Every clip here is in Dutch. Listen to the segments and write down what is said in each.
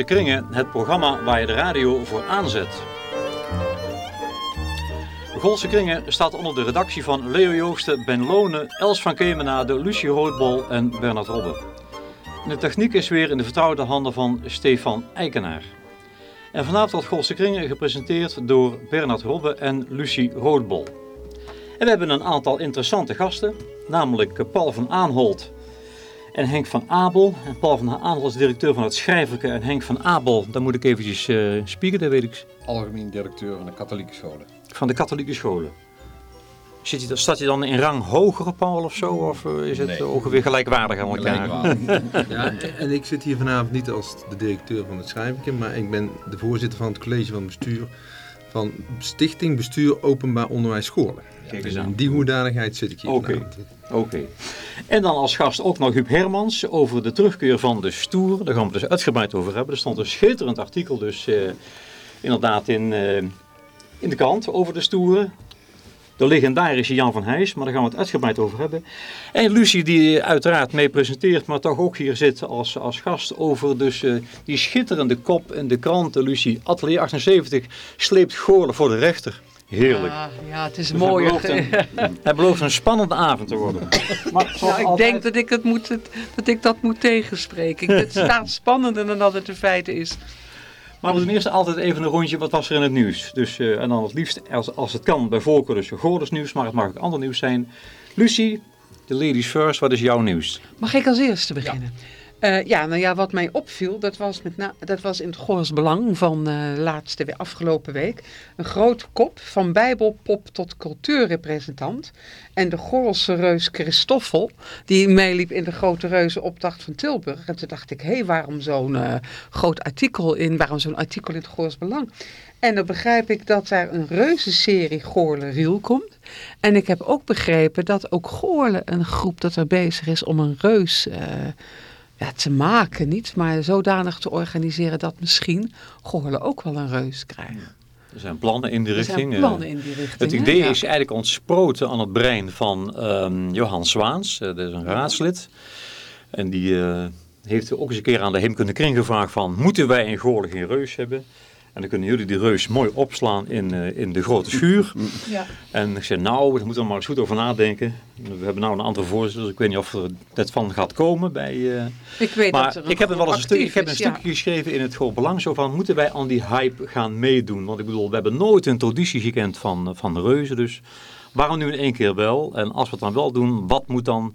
Kringen, het programma waar je de radio voor aanzet. Goolse Kringen staat onder de redactie van Leo Joosten, Ben Lone, Els van Kemenade, Lucie Roodbol en Bernard Robbe. de techniek is weer in de vertrouwde handen van Stefan Eikenaar. En vanavond wordt Goolse Kringen gepresenteerd door Bernard Robbe en Lucie Roodbol. En we hebben een aantal interessante gasten, namelijk Paul van Aanholt en Henk van Abel. En Paul van Aanholt is directeur van het Schrijverke en Henk van Abel, daar moet ik eventjes uh, spieken, dat weet ik. Algemeen directeur van de katholieke scholen. Van de katholieke scholen. Zit hij, staat hij dan in rang hoger, Paul, of zo? Of eh, is het nee. ongeveer gelijkwaardig aan elkaar? ja, en ik zit hier vanavond niet als de directeur van het Schrijverke, maar ik ben de voorzitter van het college van bestuur van Stichting Bestuur Openbaar Onderwijs Scholen. Kijk dus in die hoedanigheid zit ik hier Oké. En dan als gast ook nog Huub Hermans over de terugkeer van de Stoer. Daar gaan we dus uitgebreid over hebben. Er stond een schitterend artikel dus uh, inderdaad in, uh, in de krant over de Stoeren de legendarische Jan van Heijs, maar daar gaan we het uitgebreid over hebben. En Lucie die uiteraard mee presenteert, maar toch ook hier zit als, als gast over dus uh, die schitterende kop in de kranten. Lucie, Atelier 78 sleept Goorlen voor de rechter. Heerlijk. Ja, ja het is dus mooi. Het belooft, een spannende avond te worden. Maar nou, ik denk dat ik, het moet, dat ik dat moet tegenspreken. Het staat spannender dan dat het de feite is. Maar we doen eerst altijd even een rondje, wat was er in het nieuws? Dus, uh, en dan het liefst, als, als het kan, bij voorkeur dus Goordes nieuws, maar het mag ook ander nieuws zijn. Lucie, de ladies first, wat is jouw nieuws? Mag ik als eerste beginnen? Ja. Uh, ja, nou ja, wat mij opviel, dat was, met dat was in het Goors Belang van uh, laatste afgelopen week. Een grote kop van bijbelpop tot cultuurrepresentant. En de Gorelse reus Christoffel, die meeliep in de Grote Reuzenopdracht van Tilburg. En toen dacht ik, hé, hey, waarom zo'n uh, groot artikel in, waarom zo'n artikel in het Goors Belang? En dan begrijp ik dat er een reuzenserie Goorle Riel komt. En ik heb ook begrepen dat ook Goorle een groep dat er bezig is om een reus ja, te maken niet, maar zodanig te organiseren dat misschien Goorlen ook wel een reus krijgt. Er zijn plannen in die richting. Er zijn plannen in die richting. Het idee is eigenlijk ontsproten aan het brein van um, Johan Zwaans, uh, dat is een raadslid. En die uh, heeft ook eens een keer aan de Heemkunde Kring gevraagd van, moeten wij in Goorlen geen reus hebben? En dan kunnen jullie die reus mooi opslaan in, uh, in de grote schuur. Ja. En ik zei, nou, daar moeten we maar eens goed over nadenken. We hebben nou een andere voorzitter, dus ik weet niet of er dat van gaat komen. Bij, uh... Ik weet maar dat er ik heb, wel eens een, stuk, ik heb een stukje geschreven in het Groot Belang, zo van, moeten wij aan die hype gaan meedoen? Want ik bedoel, we hebben nooit een traditie gekend van, van de reuzen, dus waarom nu in één keer wel? En als we het dan wel doen, wat moet dan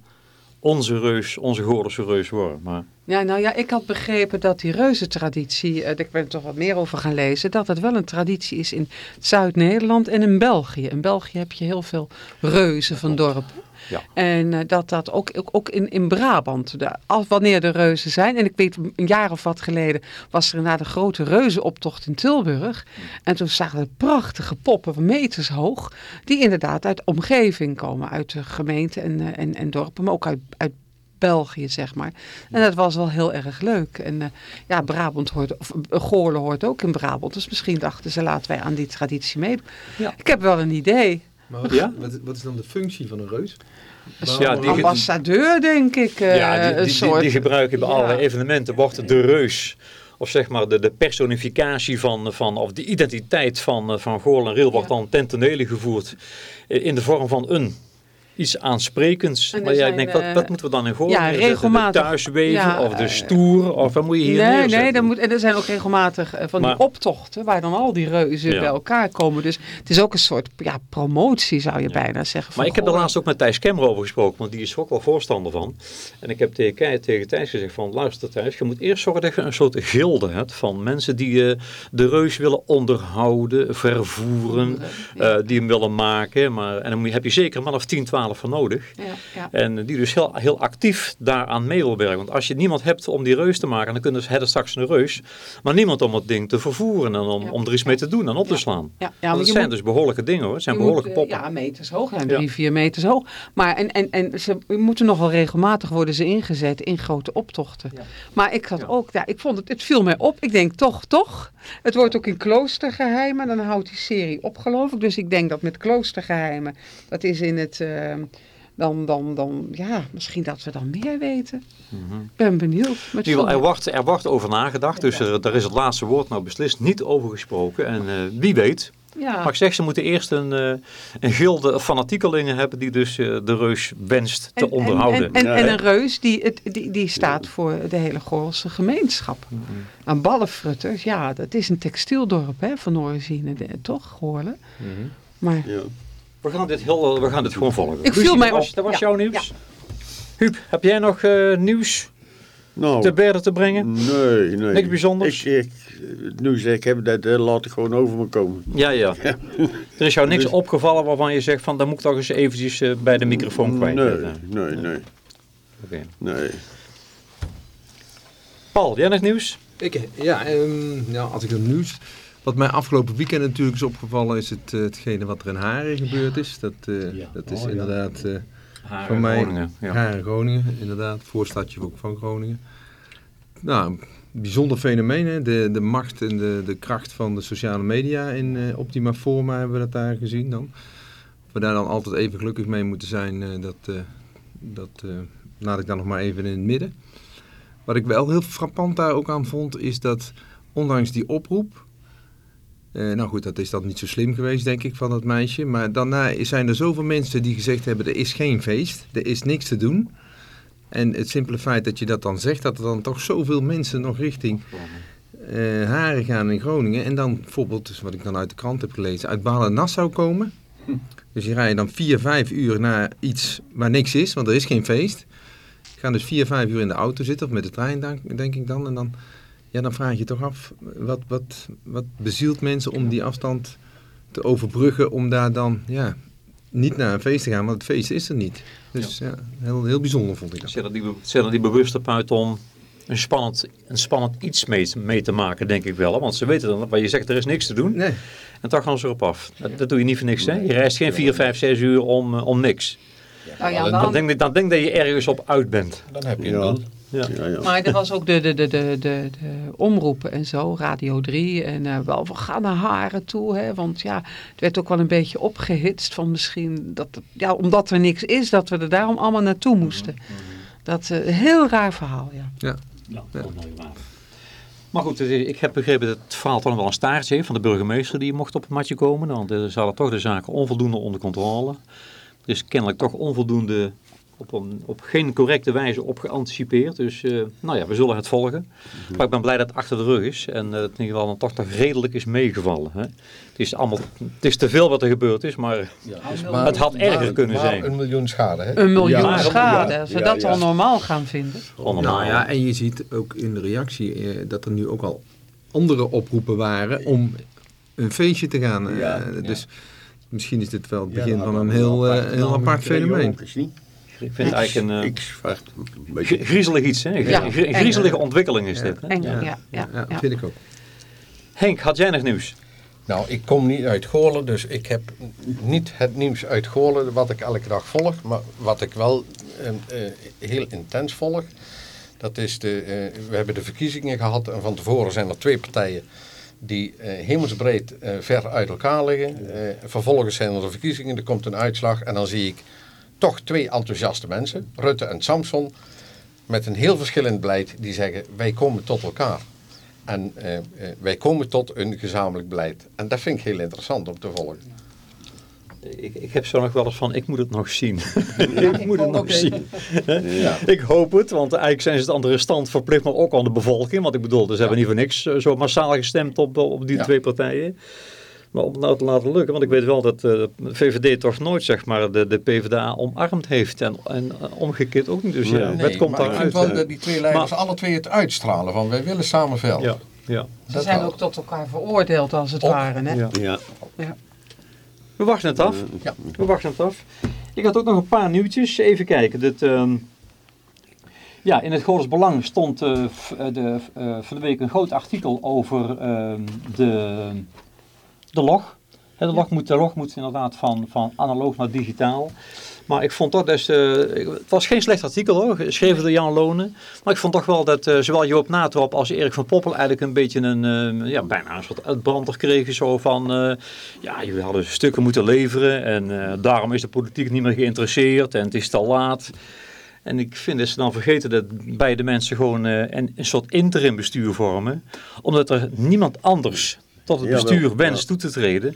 onze reus, onze Goorlense reus worden? Maar... Ja, nou ja, ik had begrepen dat die reuzentraditie, uh, ik ben er toch wat meer over gaan lezen, dat het wel een traditie is in Zuid-Nederland en in België. In België heb je heel veel reuzen van dorpen. Ja. En uh, dat dat ook, ook, ook in, in Brabant, de, als, wanneer de reuzen zijn. En ik weet, een jaar of wat geleden was er inderdaad een grote reuzenoptocht in Tilburg. En toen zagen we prachtige poppen van meters hoog, die inderdaad uit de omgeving komen, uit de gemeente en, uh, en, en dorpen, maar ook uit, uit België, zeg maar. En dat was wel heel erg leuk. En uh, ja, Brabant hoort, of Goorlen hoort ook in Brabant. Dus misschien dachten ze, laten wij aan die traditie meedoen. Ja. Ik heb wel een idee. Maar wat, ja? wat, wat is dan de functie van een reus? Ja, die, ambassadeur, denk ik. Uh, ja, die, die, die, die gebruiken bij ja. allerlei evenementen. Wordt de reus of zeg maar de, de personificatie van, van, of de identiteit van, van Goorlen en Riel wordt ja. dan ten tonele gevoerd in de vorm van een iets aansprekends. Maar jij denkt, wat, wat moeten we dan in gooien? Ja, regelmatig. De thuisweven ja, of de stoer? Of wat moet je hier Nee, nee dan moet, en er zijn ook regelmatig van maar, die optochten waar dan al die reuzen ja. bij elkaar komen. Dus het is ook een soort ja, promotie zou je ja. bijna zeggen. Maar ik heb er laatst ook met Thijs Kemmer over gesproken, want die is er ook wel voorstander van. En ik heb tegen, tegen Thijs gezegd van, luister Thijs, je moet eerst zorgen dat je een soort gilde hebt van mensen die uh, de reus willen onderhouden, vervoeren, uh, die hem willen maken. Maar, en dan heb je zeker man of 10, 12 voor nodig. Ja, ja. En die dus heel, heel actief daaraan mee wil werken. Want als je niemand hebt om die reus te maken, dan kunnen ze hebben straks een reus. Maar niemand om het ding te vervoeren en om, ja. om er iets mee te doen en op te slaan. Ja, ja, dat zijn moet, dus behoorlijke dingen hoor. Het zijn behoorlijke moet, poppen. Ja, meters hoog. En drie, vier meters hoog. Maar en, en, en ze moeten nogal regelmatig worden ze ingezet in grote optochten. Maar ik had ook, ja, ik vond het, het viel mij op. Ik denk toch, toch. Het wordt ook in kloostergeheimen. Dan houdt die serie op geloof ik. Dus ik denk dat met kloostergeheimen, dat is in het... Uh, dan, dan, dan, ja, misschien dat we dan meer weten. Mhm. Ik ben benieuwd. Met er wordt, er wordt over nagedacht, dus er, daar is het laatste woord nou beslist niet over gesproken. En eh, wie weet, ja. maar ik zeg, ze moeten eerst een, eh, een gilde fanatiekelingen hebben die dus eh, de reus wenst te En- en- onderhouden. En, en, Ja, en een reus die, het, die, die staat voor de hele Goorlse gemeenschap. Mhm. Aan Ballenfrutters, ja, dat is een textieldorp hè, van origine, toch, Goorlen? Maar Ja. We gaan dit, heel, we gaan dit gewoon volgen. Ik viel mij dat was, op. Dat was Ja, jouw nieuws? Huub, heb jij nog eh, nieuws Nou, te berden te brengen? nee, nee. Niks bijzonders? Ik, ik, nu zeg ik, heb dat, dat laat ik gewoon over me komen. Ja, ja. Er is jou niks Dus- opgevallen waarvan je zegt van, dan moet ik toch eens eventjes eh, bij de microfoon kwijt. Nee, eh. nee, nee, Oké. nee. Paul, jij nog nieuws? Ik, ja, ehm, ja, als ik het nieuws... Wat mij afgelopen weekend natuurlijk is opgevallen is het, eh, hetgene wat er in Haren gebeurd is. Dat, eh, Ja. dat is Oh, inderdaad eh Haren, voor mij Groningen, ja. Haren, Groningen. Inderdaad, voorstadje ook van Groningen. Nou, bijzonder fenomeen. Hè? De, de macht en de, de kracht van de sociale media in eh, optima forma hebben we dat daar gezien dan. Of we daar dan altijd even gelukkig mee moeten zijn, eh, dat, eh, dat eh, laat ik dan nog maar even in het midden. Wat ik wel heel frappant daar ook aan vond, is dat ondanks die oproep... eh, nou goed, dat is dan niet zo slim geweest, denk ik, van dat meisje. Maar daarna zijn er zoveel mensen die gezegd hebben, er is geen feest, er is niks te doen. En het simpele feit dat je dat dan zegt, dat er dan toch zoveel mensen nog richting eh Haren gaan in Groningen. En dan bijvoorbeeld, dus wat ik dan uit de krant heb gelezen, uit Balen-Nassau komen. Dus je rijdt dan vier, vijf uur naar iets waar niks is, want er is geen feest. Je gaat dus vier, vijf uur in de auto zitten, of met de trein denk, denk ik dan. En dan, ja, dan vraag je je toch af, wat, wat, wat bezielt mensen om die afstand te overbruggen, om daar dan ja, niet naar een feest te gaan, want het feest is er niet. Dus ja, heel, heel bijzonder vond ik dat. Zet er die, zet er die bewust op uit om een spannend, een spannend iets mee, mee te maken, denk ik wel. Want ze weten dan, waar je zegt, er is niks te doen. Nee, En toch gaan ze erop af. Dat, dat doe je niet voor niks, hè? Je reist geen 4, 5, 6 uur om, eh, om niks. Nou ja, dan dan- Dan denk, ik- dan denk dat je ergens op uit bent. Dan heb je Ja. een doel. Ja. Ja, ja. Maar er was ook de, de, de, de, de, de omroepen en zo, Radio 3. En eh, wel, we gaan naar Haren toe. Hè, want ja, het werd ook wel een beetje opgehitst van misschien, dat, het- ja, omdat er niks is, dat we er daarom allemaal naartoe moesten. Dat is een heel raar verhaal, ja. Ja, dat is mooi waar. Maar goed, is- ik heb begrepen dat het verhaal toch nog wel een staartje heeft van de burgemeester die mocht op het matje komen. Want eh, ze hadden toch de zaken onvoldoende onder controle. Is kennelijk toch onvoldoende, op, een, op geen correcte wijze op geanticipeerd. Dus eh, nou ja, we zullen het volgen. Maar ik ben blij dat het achter de rug is en eh, het in ieder geval dan toch nog redelijk is meegevallen. Hè. Het, is allemaal, het is te veel wat er gebeurd is, maar Ja, Maar- het had erger maar- kunnen maar zijn. een miljoen schade, hè? Een miljoen Ja, schade, ja, als we ja, dat ja. al normaal gaan vinden. Nou ja, en je ziet ook in de reactie eh, dat er nu ook al andere oproepen waren om een feestje te gaan. eh, dus misschien is dit wel het begin van een dat heel, heel apart fenomeen. Ik vind het eigenlijk een eh, Ik een beetje. griezelig iets. Hè? Een Ja, griezelige ontwikkeling is Ja. dit. Hè? Ja. ja, ja, Ja, ja. vind ik ook. Henk, had jij nog nieuws? Nou, ik kom niet uit Goorlen, dus ik heb niet het nieuws uit Goorlen wat ik elke dag volg. Maar wat ik wel eh, eh, heel intens volg, dat is de, eh, we hebben de verkiezingen gehad en van tevoren zijn er twee partijen die eh, hemelsbreed eh, ver uit elkaar liggen. Eh, vervolgens zijn er de verkiezingen, er komt een uitslag en dan zie ik toch twee enthousiaste mensen, Rutte en Samson, met een heel verschillend beleid die zeggen wij komen tot elkaar. En eh, eh, wij komen tot een gezamenlijk beleid. En dat vind ik heel interessant om te volgen. Ik, ik heb zo nog wel eens van, ik moet het nog zien. ik moet het nog zien. Ik hoop het, want eigenlijk zijn ze het andere stand verplicht, maar ook aan de bevolking. Want ik bedoel, ze hebben niet voor niks eh, zo massaal gestemd op, op die Ja. twee partijen. Maar om het nou te laten lukken, want ik weet wel dat eh, de VVD toch nooit zeg maar, de, de PvdA omarmd heeft. En, en eh, omgekeerd ook niet. Dus ja, Nee, het komt maar ik daaruit. vind wel dat die twee leiders alle twee het uitstralen van wij willen samen veld. Ja, ja. Ze Dat zijn wel. ook tot elkaar veroordeeld als het Op. ware. Hè? ja. Ja. We wachten het af. Ja. We wachten het af. Ik had ook nog een paar nieuwtjes. Even kijken. Dit, ehm, ja, in het Goorles Belang stond eh, de, eh, van de week een groot artikel over ehm, de, de log. De, log moet, de log moet inderdaad van, van analoog naar digitaal. Maar ik vond toch dat, eh, het was geen slecht artikel hoor, geschreven door Jan Lonen. Maar ik vond toch wel dat eh, zowel Joop Natrop als Erik van Poppel eigenlijk een beetje een, eh, ja, bijna een soort uitbrander kregen. Zo van, ja, jullie hadden stukken moeten leveren en daarom is de politiek niet meer geïnteresseerd en het is te laat. En ik vind dat ze dan vergeten dat beide mensen gewoon een, een soort interim bestuur vormen. Omdat er niemand anders tot het Jawel, bestuur wenst ja. toe te treden.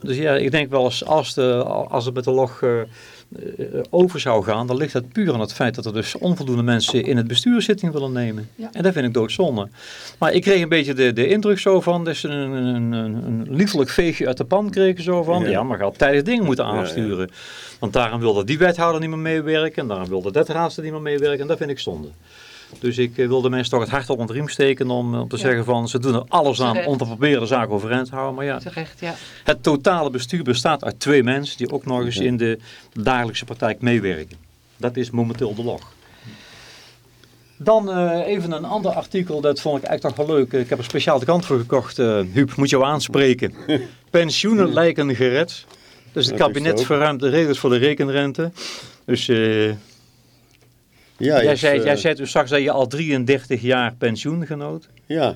Dus ja, ik denk wel eens als, de, als het met de log eh, eh, over zou gaan, dan ligt dat puur aan het feit dat er dus onvoldoende mensen in het bestuur zitting willen nemen. Ja. En dat vind ik doodzonde. Maar ik kreeg een beetje de, de indruk zo van, dat ze een, een, een, een liefelijk veegje uit de pan kregen zo van, ja, Ja. maar ga op tijdig dingen moeten Ja, ja. aansturen. Want daarom wilde die wethouder niet meer meewerken, en daarom wilde dat raadslid niet meer meewerken, en dat vind ik zonde. Dus ik eh, wilde mensen toch het hart onder de riem steken om, om te Ja. zeggen van, ze doen er alles aan Terecht. om te proberen de zaak overeind te houden. Maar ja, Terecht, ja. het totale bestuur bestaat uit twee mensen die ook nog eens in de dagelijkse praktijk meewerken. Dat is momenteel de log. Dan eh, even een ander artikel, dat vond ik eigenlijk toch wel leuk. Ik heb er speciaal de kant voor gekocht. eh Huub, moet jou aanspreken. Pensioenen lijken gered. Dus het kabinet verruimt de regels voor de rekenrente. Dus eh, Ja, jij, zei, eh, jij zei toen straks dat je al 33 jaar pensioen genoot. Ja,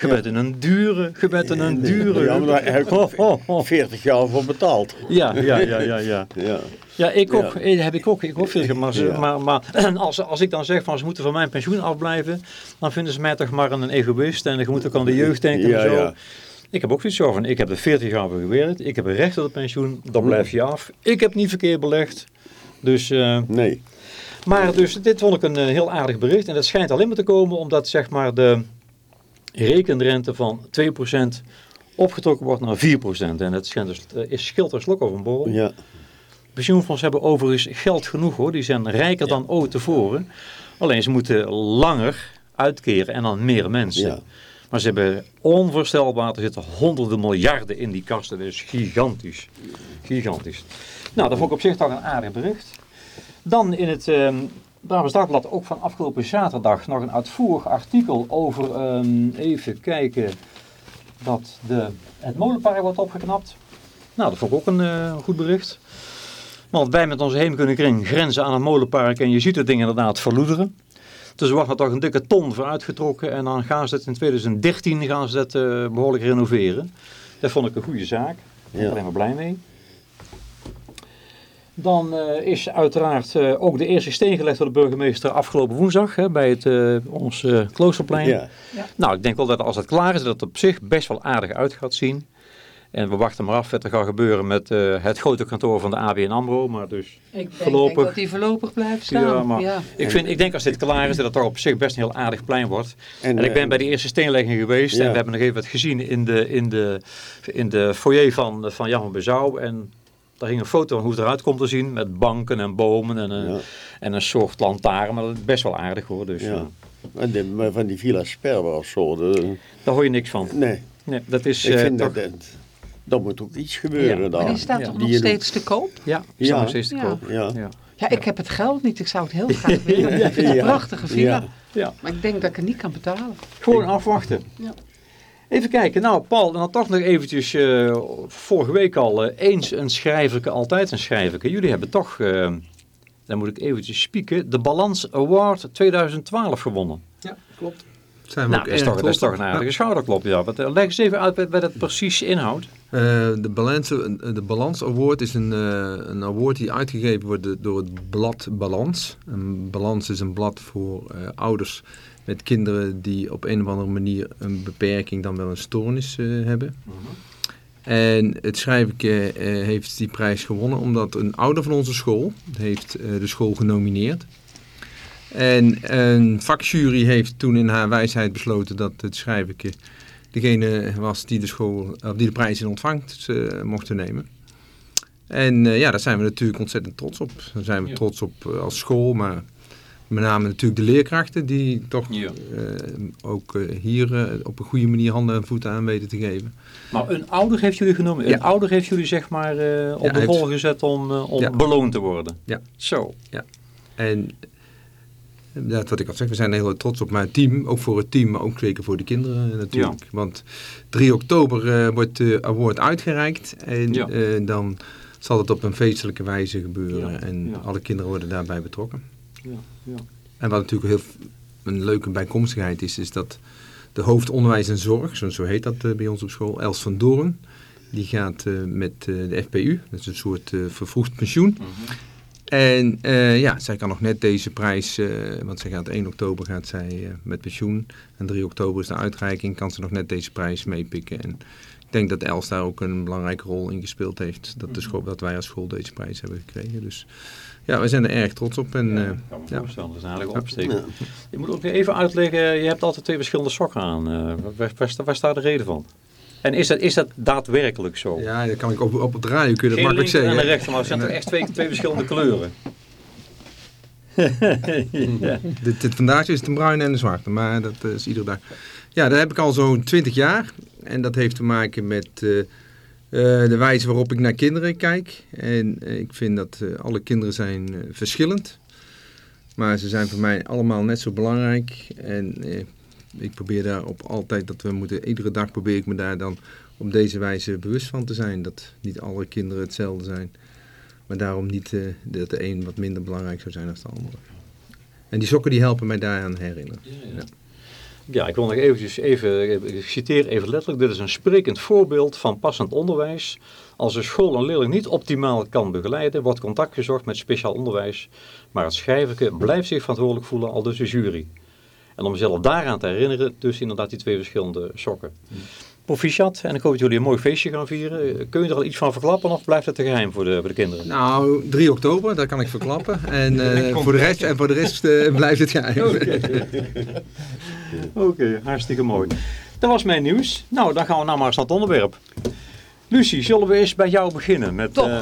Je bent in een dure, je bent in een dure... Ja, maar daar heb ik Ho, ho, ho. 40 jaar voor betaald. Ja, ja, ja, ja, ja. Ja, Ja, ik ook. Ja. Eh, Heb ik ook. Ik ook veel maar, Ja. maar, maar als, als ik dan zeg van ze moeten van mijn pensioen afblijven, dan vinden ze mij toch maar een egoïst en je moet ook aan de jeugd denken en zo. ja. Ik heb ook zoiets van, ik heb er 40 jaar voor gewerkt, ik heb een recht op het pensioen, dan blijf je af. Ik heb niet verkeerd belegd. Dus, eh, nee. Maar dus dit vond ik een eh, heel aardig bericht en dat schijnt alleen maar te komen omdat zeg maar de rekenrente van 2% opgetrokken wordt naar 4%. En dat schijnt dus, eh, is slok over een borrel. Ja, Pensioenfondsen hebben overigens geld genoeg hoor. Die zijn rijker dan ooit tevoren. Alleen ze moeten langer uitkeren en dan meer mensen. ja. Maar ze hebben onvoorstelbaar, er zitten honderden miljarden in die kasten. Dat is gigantisch. Gigantisch. Nou, dat vond ik op zich toch een aardig bericht. Dan in het ehm Brabants Dagblad ook van afgelopen zaterdag nog een uitvoerig artikel over, ehm, even kijken, dat de, het molenpark wordt opgeknapt. Nou, dat vond ik ook een eh, goed bericht. Want wij met onze heemkundekring grenzen aan het molenpark en je ziet het ding inderdaad verloederen. Dus er wordt er toch een dikke ton voor uitgetrokken en dan gaan ze het in 2013 gaan ze dat eh, behoorlijk renoveren. Dat vond ik een goede zaak. Daar ben ik Ja. alleen maar blij mee. Dan eh, is uiteraard eh, ook de eerste steen gelegd door de burgemeester afgelopen woensdag hè, bij het, eh, ons kloosterplein. ja. Nou, ik denk wel dat als het klaar is, dat het op zich best wel aardig uit gaat zien. En we wachten maar af wat er gaat gebeuren met eh, het grote kantoor van de ABN AMRO. Maar dus, Ik denk, Voorlopig. denk dat die voorlopig blijft staan. Ja, Ja, ik, vind, ik denk als dit klaar is, dat het toch op zich best een heel aardig plein wordt. En, ik ben bij de eerste steenlegging geweest en we hebben nog even wat gezien in de, in de, in de foyer van, van Jan van Bezouw. En daar ging een foto van hoe het eruit komt te zien met banken en bomen en een, Ja. en een soort lantaarn. Maar dat is best wel aardig hoor. Dus Ja. eh, En de- maar van die Villa Sperber of zo. de- daar hoor je niks van. nee, Nee, dat is ik eh, vind toch... dat, dat, dat moet ook iets gebeuren Ja, daar. Maar die staat Ja. toch nog steeds te koop? Ja, die Ja. staan nog steeds te koop. Ja. Ja. Ja, ik heb het geld niet. Ik zou het heel graag willen. Ik vind het een Ja. prachtige villa. Ja. Ja. Maar ik denk dat ik het niet kan betalen. Gewoon afwachten. Ja. Even kijken. Nou, Paul, dan toch nog eventjes eh, vorige week al eh, eens een schrijverke, altijd een schrijverke. Jullie hebben toch, eh, dan moet ik eventjes spieken, de Balans Award 2012 gewonnen. Ja, klopt. Zijn we Nou, ook dat is, toch, dat is trots toch een aardige schouderklop. Ja. Wat, leg eens even uit wat, wat het precies inhoudt. Eh, de, balance, de Balans Award is een, eh, een award die uitgegeven wordt door het blad Balans. Een Balans is een blad voor eh, ouders met kinderen die op een of andere manier een beperking, dan wel een stoornis eh, hebben. En het schrijverke eh, heeft die prijs gewonnen omdat een ouder van onze school heeft eh, de school genomineerd. En een vakjury heeft toen in haar wijsheid besloten dat het schrijverke degene was die de, school, of die de prijs in ontvangst eh, mochten nemen. En eh, ja, daar zijn we natuurlijk ontzettend trots op. Daar zijn we trots op eh, als school, maar met name natuurlijk de leerkrachten die toch Ja. eh, ook eh, hier eh, op een goede manier handen en voeten aan weten te geven. Maar een ouder heeft jullie genomen. Ja. Een ouder heeft jullie zeg maar op Ja, de rol gezet om, om Ja. beloond te worden. Ja. Zo. En Dat wat ik al zeg, we zijn heel trots op mijn team. Ook voor het team, maar ook zeker voor de kinderen natuurlijk. Want 3 oktober wordt de award uitgereikt. En dan zal het op een feestelijke wijze gebeuren. en alle kinderen worden daarbij betrokken. En wat natuurlijk heel een leuke bijkomstigheid is, is dat de hoofdonderwijs en zorg, zo, zo heet dat bij ons op school, Els van Doorn, die gaat met de FPU, dat is een soort vervroegd pensioen. Mhm. En uh, ja, zij kan nog net deze prijs, uh, want zij gaat 1 oktober gaat zij uh, met pensioen. En 3 oktober is de uitreiking, kan ze nog net deze prijs meepikken. En ik denk dat Els daar ook een belangrijke rol in gespeeld heeft. Dat, de school, dat wij als school deze prijs hebben gekregen. Dus ja, we zijn er erg trots op. En, ja, kan me voorstellen, dat is een aardige opsteek. Je moet ook even uitleggen, je hebt altijd twee verschillende sokken aan. waar, waar, waar staat de reden van? En is dat, is dat daadwerkelijk zo? Ja, dat kan ik op, op het radio kun je dat makkelijk zeggen. en de rechter, maar het zijn toch echt twee, twee verschillende kleuren? ja. dit, dit, vandaag is het een bruin en een zwarte, maar dat is iedere dag. Ja, dat heb ik al zo'n 20 jaar. En dat heeft te maken met uh, uh, de wijze waarop ik naar kinderen kijk. En uh, ik vind dat alle kinderen zijn verschillend. Maar ze zijn voor mij allemaal net zo belangrijk. En ik probeer daar op altijd dat we moeten, iedere dag probeer ik me daar dan op deze wijze bewust van te zijn. Dat niet alle kinderen hetzelfde zijn. Maar daarom niet uh, dat de een wat minder belangrijk zou zijn dan de andere. En die sokken die helpen mij daaraan herinneren. Ja, ja. ja, ik wil nog eventjes even, ik citeer even letterlijk. Dit is een sprekend voorbeeld van passend onderwijs. Als een school een leerling niet optimaal kan begeleiden, wordt contact gezocht met speciaal onderwijs. Maar het schrijverke blijft zich verantwoordelijk voelen, al dus de jury. En om mezelf daaraan te herinneren, dus inderdaad die twee verschillende sokken. Proficiat, en ik hoop dat jullie een mooi feestje gaan vieren. Kun je er al iets van verklappen of blijft het te geheim voor de, voor de kinderen? Nou, 3 oktober, dat kan ik verklappen. En, uh, voor, de rest, en voor de rest uh, blijft het geheim. Oké, okay. hartstikke mooi. Dat was mijn nieuws. Nou, dan gaan we nou maar eens naar het onderwerp. Lucie, zullen we eens bij jou beginnen? Met, uh,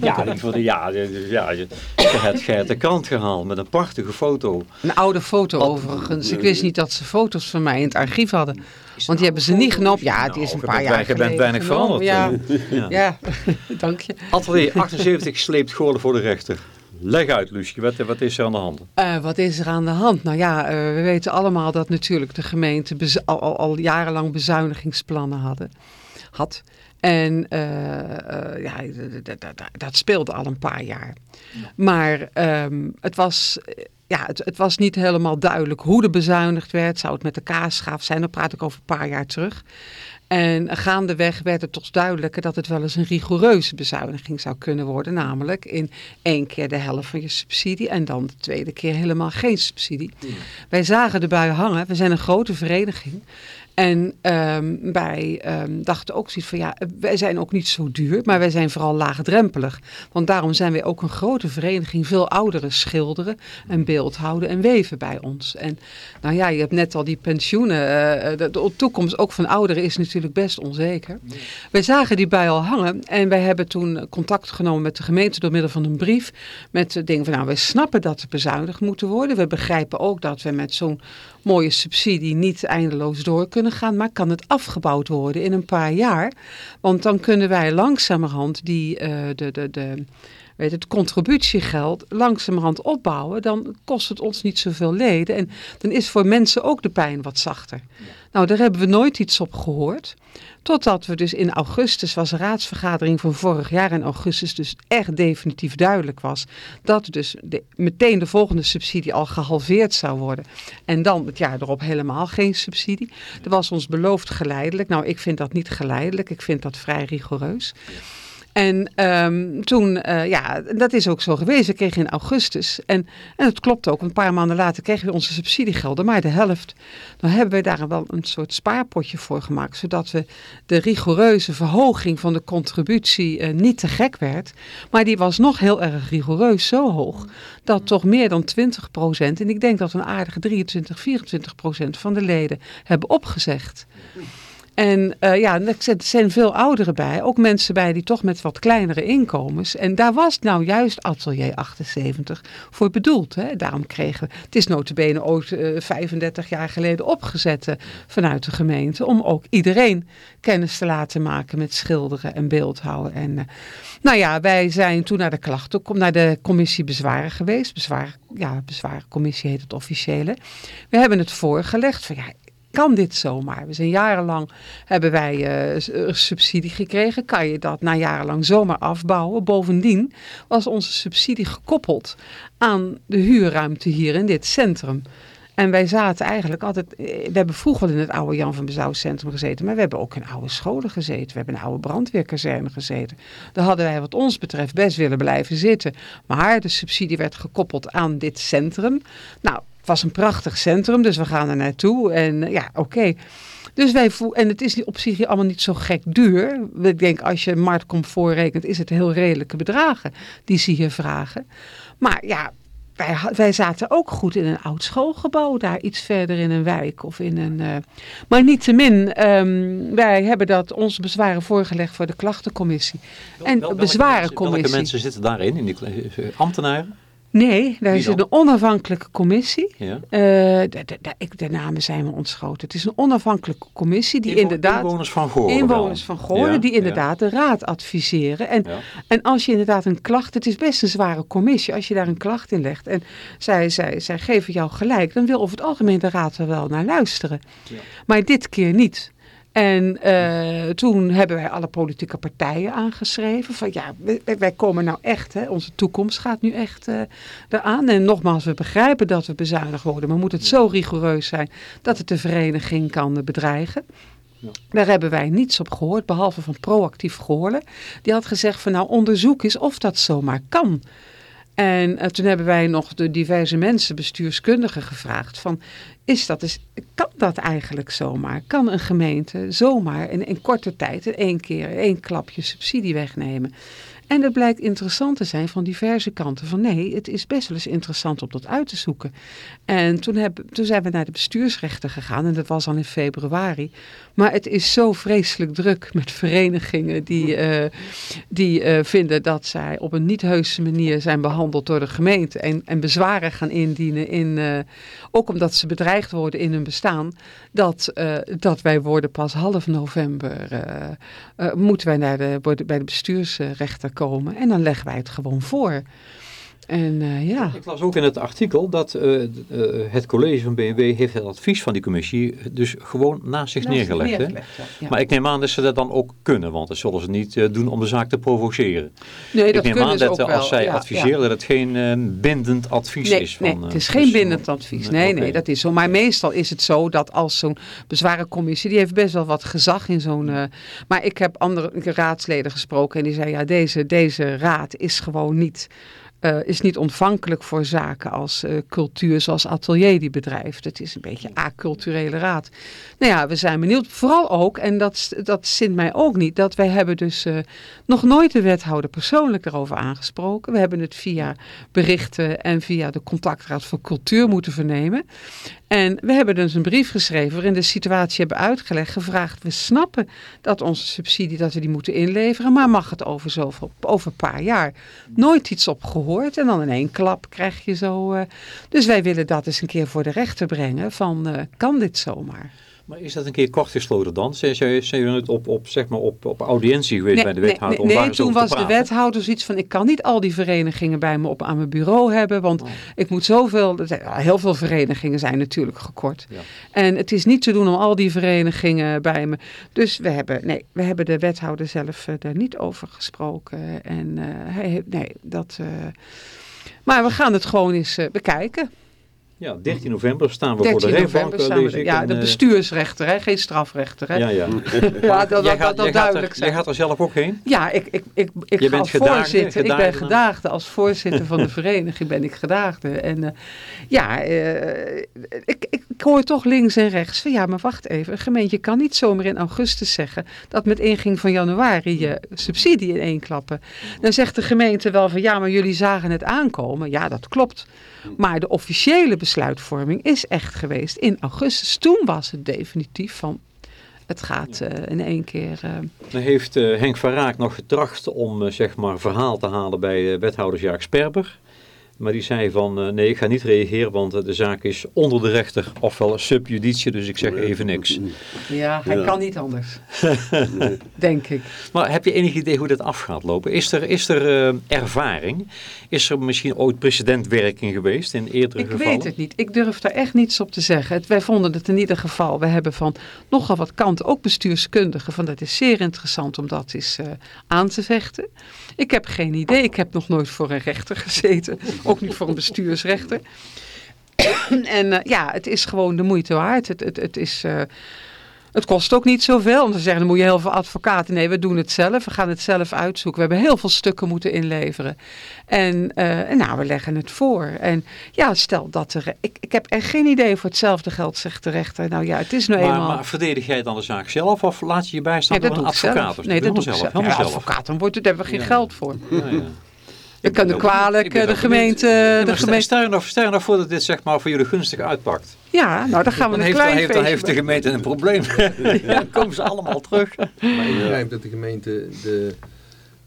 ja, voor de, ja, ja, je, hebt, je hebt de krant gehaald met een prachtige foto. Een oude foto overigens. Ik wist niet dat ze foto's van mij in het archief hadden. Want die hebben ze niet genomen. Ja, het is een paar jaar geleden. Je bent weinig veranderd. Ja, ja. ja. dank je. Atelier 78 sleept Goorlen voor de rechter. Leg uit, Lucie, wat, wat, is er aan de hand? Uh, wat is er aan de hand? Nou ja, uh, we weten allemaal dat natuurlijk de gemeente al, al, al jarenlang bezuinigingsplannen hadden, had. En uh, ja, dat speelde al een paar jaar. Maar um, het was ja, het, het, was niet helemaal duidelijk hoe er bezuinigd werd. Zou het met de kaasschaaf zijn? Dan praat ik over een paar jaar terug. En gaandeweg werd het toch duidelijker dat het wel eens een rigoureuze bezuiniging zou kunnen worden. Namelijk in één keer de helft van je subsidie en dan de tweede keer helemaal geen subsidie. Wij zagen de bui hangen. We zijn een grote vereniging. En um, wij um, dachten ook zoiets van ja, wij zijn ook niet zo duur, maar wij zijn vooral laagdrempelig. Want daarom zijn wij ook een grote vereniging. Veel ouderen schilderen en beeldhouden en weven bij ons. En nou ja, je hebt net al die pensioenen. Uh, de, de, toekomst ook van ouderen is natuurlijk best onzeker. Wij zagen die bij al hangen en wij hebben toen contact genomen met de gemeente door middel van een brief. Met de dingen van nou, wij snappen dat er bezuinigd moeten worden. We begrijpen ook dat we met zo'n mooie subsidie niet eindeloos door kunnen gaan, maar kan het afgebouwd worden in een paar jaar. Want dan kunnen wij langzamerhand die, uh, de, de, de, weet het, contributiegeld langzamerhand opbouwen. Dan kost het ons niet zoveel leden en dan is voor mensen ook de pijn wat zachter. Nou, daar hebben we nooit iets op gehoord. Totdat we dus in augustus, was een raadsvergadering van vorig jaar in augustus, dus echt definitief duidelijk was dat dus de, meteen de volgende subsidie al gehalveerd zou worden. En dan het jaar erop helemaal geen subsidie. Er was ons beloofd geleidelijk. Nou, ik vind dat niet geleidelijk. Ik vind dat vrij rigoureus. En um, toen, uh, ja, dat is ook zo geweest. We kregen in augustus, en, en het klopt ook, een paar maanden later kregen we onze subsidiegelden, maar de helft. Dan hebben we daar wel een soort spaarpotje voor gemaakt, zodat we de rigoureuze verhoging van de contributie uh, niet te gek werd. Maar die was nog heel erg rigoureus, zo hoog, dat toch meer dan 20 procent, en ik denk dat een aardige 23, 24 procent van de leden hebben opgezegd. En uh, ja, er zijn veel ouderen bij. Ook mensen bij die toch met wat kleinere inkomens. En daar was nou juist Atelier 78 voor bedoeld. Hè? Daarom kregen we... Het is notabene ooit uh, 35 jaar geleden opgezet uh, vanuit de gemeente. Om ook iedereen kennis te laten maken met schilderen en beeldhouden. En nou ja, wij zijn toen naar de klachten, naar de commissie bezwaren geweest. Bezwaar, ja, bezwarencommissie heet het officiële. We hebben het voorgelegd van ja, kan dit zomaar? We zijn jarenlang, hebben wij uh, subsidie gekregen. Kan je dat na jarenlang zomaar afbouwen? Bovendien was onze subsidie gekoppeld aan de huurruimte hier in dit centrum. En wij zaten eigenlijk altijd, eh, we hebben vroeger in het oude Jan van Bezouw centrum gezeten, maar we hebben ook in oude scholen gezeten. We hebben in oude brandweerkazerne gezeten. Daar hadden wij wat ons betreft best willen blijven zitten. Maar de subsidie werd gekoppeld aan dit centrum. Nou, het was een prachtig centrum, dus we gaan er naartoe. En ja, oké. Okay. Dus wij voelen, en het is op zich allemaal niet zo gek duur. Ik denk, als je marktcomfort rekent, is het heel redelijke bedragen die ze hier vragen. Maar ja, wij, wij zaten ook goed in een oud schoolgebouw, daar iets verder in een wijk of in een... Uh, maar niettemin, um, wij hebben dat onze bezwaren voorgelegd voor de klachtencommissie. Wel, en wel, bezwarencommissie. Welke mensen zitten daarin, in die ambtenaren? Nee, daar is een onafhankelijke commissie. Ja. Uh, de, namen zijn me ontschoten. Het is een onafhankelijke commissie die Inwo inderdaad... Inwoners van Goorlen. Inwoners van Goorlen, ja, die inderdaad ja. de raad adviseren. En, en als je inderdaad een klacht... Het is best een zware commissie als je daar een klacht in legt. En zij, zij, zij geven jou gelijk. Dan wil over het algemeen de raad er wel naar luisteren. Maar dit keer niet. En uh, toen hebben wij alle politieke partijen aangeschreven. Van ja, wij, wij komen nou echt, hè, onze toekomst gaat nu echt uh, eraan. En nogmaals, we begrijpen dat we bezuinigd worden. Maar moet het zo rigoureus zijn dat het de vereniging kan uh, bedreigen. Ja. Daar hebben wij niets op gehoord, behalve van proactief gehoord. Die had gezegd van nou onderzoek eens of dat zomaar kan. En uh, toen hebben wij nog de diverse mensen, bestuurskundigen, gevraagd van... Is dat is, kan dat eigenlijk zomaar? Kan een gemeente zomaar in, korte tijd in één keer, één klapje subsidie wegnemen? En dat blijkt interessant te zijn van diverse kanten. Van nee, het is best wel eens interessant om dat uit te zoeken. En toen, heb, toen zijn we naar de bestuursrechter gegaan. En dat was al in februari. Maar het is zo vreselijk druk met verenigingen die, uh, die uh, vinden dat zij op een niet heuse manier zijn behandeld door de gemeente. En, en bezwaren gaan indienen. In, uh, ook omdat ze bedreigd worden in hun bestaan. Dat, dat wij worden pas half november. moeten wij naar de, bij de bestuursrechter komen. En dan leggen wij het gewoon voor. En uh, ja. Ik las ook in het artikel dat uh, uh, het college van BMW heeft het advies van die commissie dus gewoon naast zich Naast zich neergelegd. hè? ja. Maar ik neem aan dat ze dat dan ook kunnen, want dat zullen ze niet eh, doen om de zaak te provoceren. Nee, ik dat neem aan dat eh, als zij ja, adviseren dat het geen eh, bindend advies Nee, is. Van, nee, eh, het is dus, geen eh, bindend advies. Nee, nee, dat is zo. Maar meestal is het zo dat als zo'n bezwarencommissie, die heeft best wel wat gezag in zo'n... eh, maar ik heb andere raadsleden gesproken en die zeiden, ja, deze, deze raad is gewoon niet... eh, is niet ontvankelijk voor zaken als eh, cultuur, zoals Atelier die bedrijft. Het is een beetje een aculturele raad. Nou ja, we zijn benieuwd. Vooral ook, en dat, dat zint mij ook niet, dat wij hebben dus eh, nog nooit de wethouder persoonlijk erover aangesproken. We hebben het via berichten en via de contactraad voor cultuur moeten vernemen. En we hebben dus een brief geschreven waarin de situatie hebben uitgelegd, gevraagd. We snappen dat onze subsidie, dat we die moeten inleveren, maar mag het over zoveel, over een paar jaar. Nooit iets op gehoord en dan in één klap krijg je zo... eh, dus wij willen dat eens een keer voor de rechter brengen van, eh, kan dit zomaar? Maar is dat een keer kort gesloten dan? Zijn jullie het op, op, zeg maar op, op audiëntie geweest Nee, bij de nee, wethouder? nee, om nee, eens toen was de wethouder zoiets van, ik kan niet al die verenigingen bij me op aan mijn bureau hebben, want Oh. ik moet zoveel, heel veel verenigingen zijn natuurlijk gekort. Ja. En het is niet te doen om al die verenigingen bij me. Dus we hebben, nee, we hebben de wethouder zelf eh, daar niet over gesproken. En eh, hij nee, dat... eh, maar we gaan het gewoon eens bekijken. Ja, 13 november staan we 13 voor de rechtbank, eh, we. Ja, de eh, bestuursrechter, hè? geen strafrechter. Hè? Ja, ja. Ja, dat, gaat- dat, duidelijk er- zijn. Jij gaat er zelf ook heen? Ja, ik, ik, ik, ik Je ga bent als gedaagde, voorzitter. Ik ben gedaagde als voorzitter van de vereniging ben ik gedaagde. En eh, ja, eh, ik, ik, ik hoor toch links en rechts van ja, maar wacht even. Een gemeente kan niet zomaar in augustus zeggen dat met inging van januari je subsidie in één klappen. Dan zegt de gemeente wel van ja, maar jullie zagen het aankomen. Ja, dat klopt. Maar de officiële besluitvorming is echt geweest in augustus. Toen was het definitief van Het gaat eh, in één keer... Dan heeft eh, Henk van Raak nog getracht om zeg maar verhaal te halen bij eh, wethouder Jaak Sperber. Maar die zei van eh, nee, ik ga niet reageren, want eh, de zaak is onder de rechter, ofwel sub judicie, dus ik zeg even niks. ja, hij Ja. kan niet anders. Denk ik. Maar heb je enig idee hoe dat af gaat lopen? Is er, is er eh, ervaring? Is er misschien ooit precedentwerking geweest in eerdere Ik gevallen? weet het niet. Ik durf daar echt niets op te zeggen. Het, wij vonden het in ieder geval. We hebben van nogal wat kanten, ook bestuurskundigen, van dat is zeer interessant om dat eens eh, aan te vechten. Ik heb geen idee. Ik heb nog nooit voor een rechter gezeten. Ook niet voor een bestuursrechter. en eh, ja, het is gewoon de moeite waard. Het, het, het is... eh, het kost ook niet zoveel. Om te zeggen, dan moet je heel veel advocaten. Nee, we doen het zelf. We gaan het zelf uitzoeken. We hebben heel veel stukken moeten inleveren. En, eh, en nou, we leggen het voor. En ja, stel dat er... Ik, ik heb echt geen idee voor hetzelfde geld, zegt de rechter. Nou ja, het is nou Maar, eenmaal... maar verdedig jij dan de zaak zelf of laat je je bijstaan nee, door dat een advocaat? Nee, dat doe ik zelf. Ja, zelf. advocaat, dan wordt het, daar hebben we geen Ja. geld voor. Ja, ja. We kunnen kwalijk Ik ben eh, de gemeente... Ja, De gemeente Stel je nog, stel je voor dat dit zeg maar voor jullie gunstig uitpakt. ja, nou dan gaan we Dan een klein heeft, dan heeft de gemeente een probleem. Dan komen ze allemaal terug. Maar ik begrijp dat de gemeente de,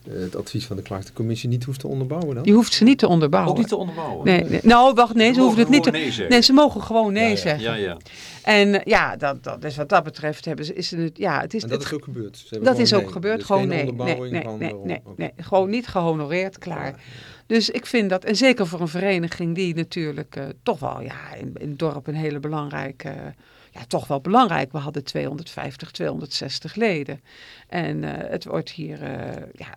het advies van de klachtencommissie niet hoeft te onderbouwen dan? Je hoeft ze niet te onderbouwen. Ook niet te onderbouwen. Nee, nee. Nou, wacht, nee, ze, hoeven het niet te... Nee, zeggen. Nee, ze mogen gewoon nee Ja, ja. zeggen. Ja, ja. En eh, ja, dat, dat is wat dat betreft hebben ze, is het, ja, het is, En dat het- is ook gebeurd. Ze hebben dat is ook nee. gebeurd. Dus gewoon nee, nee, onderbouwing nee, van nee, nee, gewoon niet gehonoreerd, klaar. Dus ik vind dat, en zeker voor een vereniging die natuurlijk eh, toch wel ja, in, in het dorp een hele belangrijke, toch wel belangrijk. We hadden 250, 260 leden. En eh, het wordt hier, eh, ja,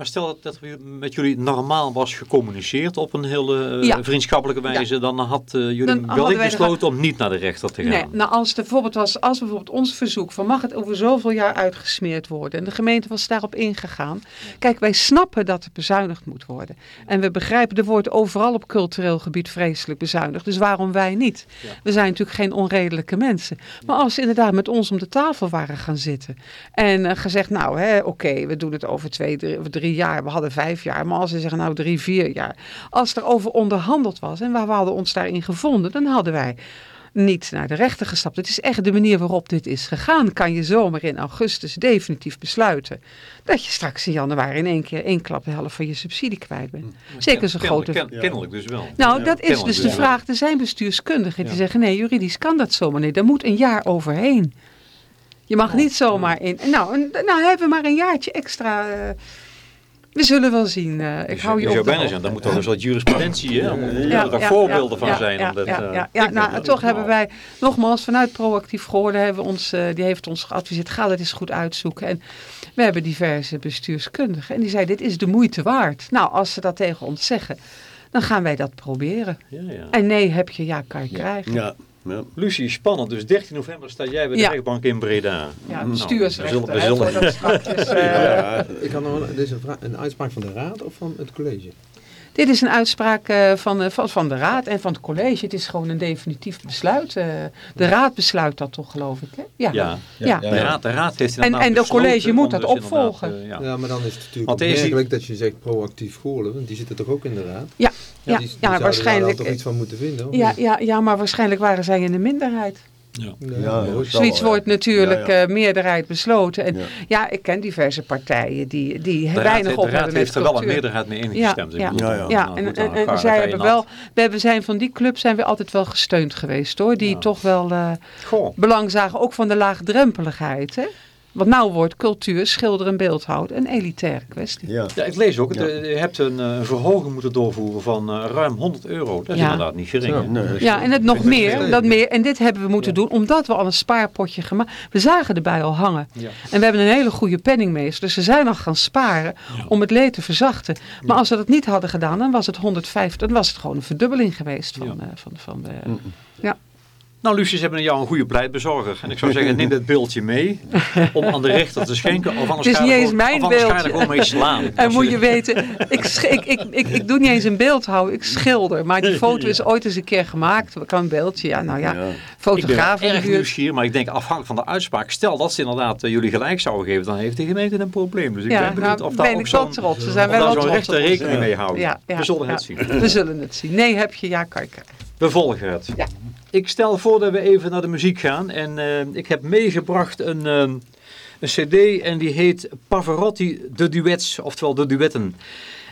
Maar stel dat, dat met jullie normaal was gecommuniceerd op een hele eh, Ja. vriendschappelijke wijze, dan had eh, jullie Dan wellicht de- besloten om niet naar de rechter te gaan. Nee, nou als, bijvoorbeeld was, als bijvoorbeeld ons verzoek van mag het over zoveel jaar uitgesmeerd worden en de gemeente was daarop ingegaan. Kijk, wij snappen dat er bezuinigd moet worden. En we begrijpen, er wordt overal op cultureel gebied vreselijk bezuinigd. Dus waarom wij niet? We zijn natuurlijk geen onredelijke mensen. Maar als ze inderdaad met ons om de tafel waren gaan zitten en eh, gezegd, nou oké, we doen het over twee, drie, drie jaar. We hadden vijf jaar, maar als ze zeggen nou drie, vier jaar. Als er over onderhandeld was en we hadden ons daarin gevonden, dan hadden wij niet naar de rechter gestapt. Het is echt de manier waarop dit is gegaan. Kan je zomaar in augustus definitief besluiten dat je straks in januari in één keer één klap de helft van je subsidie kwijt bent. Zeker zo'n grote... Kennelijk, ken- kennelijk dus wel. Nou, Ja, dat is kennelijk dus de dus vraag. Er zijn bestuurskundigen die Ja. zeggen nee, juridisch kan dat zomaar niet. Daar moet een jaar overheen. Je mag niet zomaar in. Nou, nou hebben we maar een jaartje extra. eh, we zullen wel zien. eh, ik Dus hou je, zou op bijna zijn, daar moet toch een soort jurisprudentie, hè? om Ja, er voorbeelden van zijn. Ja, eh, ja, ja. ik nou, toch hebben wij, nogmaals, vanuit Proactief Geworden, hebben ons, eh, die heeft ons geadviseerd, ga dat eens goed uitzoeken. En we hebben diverse bestuurskundigen en die zeiden, dit is de moeite waard. Nou, als ze dat tegen ons zeggen, dan gaan wij dat proberen. Ja, ja. En nee, heb je, ja, kan je krijgen. Ja, ja. Lucie, spannend. Dus 13 november sta jij bij de Ja. rechtbank in Breda. Ja, Nou, bestuursrechten. we zullen- we straks, eh, Ja, Ik had nog dit is een, uitspraak van de raad of van het college? Dit is een uitspraak eh, van, eh, van, van de raad en van het college. Het is gewoon een definitief besluit. eh. de raad besluit dat toch, geloof ik, hè? Ja. Ja, Ja. de raad, de raad heeft En- inderdaad en de besloten college moet dat dus opvolgen. ja. Ja, maar dan is het natuurlijk Want deze- opmerkelijk dat je zegt proactief Goorlen, want die zitten toch ook in de raad? Ja, ja, die, die ja, waarschijnlijk. daar toch iets van moeten vinden? of Ja, ja, ja, maar waarschijnlijk waren zij in de minderheid. Ja. Ja, Zoiets wordt natuurlijk Ja, ja. eh, meerderheid besloten. En ja. Ja. ik ken diverse partijen die, die De raad, weinig de op raad hebben heeft met er wel een meerderheid mee ingestemd. Ja, ja, ja. Ja, nou, en, zij hebben wel, we hebben zijn van die club zijn we altijd wel gesteund geweest hoor. Die Ja. toch wel eh, belang zagen, ook van de laagdrempeligheid. Hè? Want nou wordt cultuur, schilder en beeldhouden een elitaire kwestie. Ja. Ja, ik lees ook, Ja. de- je hebt een eh, verhoging moeten doorvoeren van eh, ruim 100 euro. Dat is Ja. inderdaad niet gering. Zo. Nee, Ja, en het nog meer, dat meer. En dit hebben we moeten doen omdat we al een spaarpotje gemaakt. We zagen erbij al hangen. Ja. En we hebben een hele goede penningmeester. Dus we zijn al gaan sparen om het leed te verzachten. Maar als we dat niet hadden gedaan, dan was het 150. Dan was het gewoon een verdubbeling geweest van, Ja. eh, van, van de. Nou, Lucius, hebben jou een goede pleitbezorger. En ik zou zeggen, neem dit beeldje mee om aan de rechter te schenken. Of anders is ga je niet eens mijn of beeldje. gewoon mee slaan. En moet je weten, ik, ik, ik, ik, ik doe niet eens een beeldhouw, ik schilder. Maar die foto is ooit eens een keer gemaakt. Ik kan een beeldje, ja, nou ja. Ik ben fotograaf nieuwsgierig, maar ik denk afhankelijk van de uitspraak. Stel dat ze inderdaad eh, jullie gelijk zouden geven, dan heeft de gemeente een probleem. Dus ik Ja, ben benieuwd nou of daar ook ik zo'n of rechter rekening mee houden. We zullen het zien. We zullen het zien. Nee, heb je, ja, kan je krijgen. We volgen het. Ja. ik stel voor dat we even naar de muziek gaan. En eh, ik heb meegebracht een, eh, een cd en die heet Pavarotti de Duets, oftewel de duetten.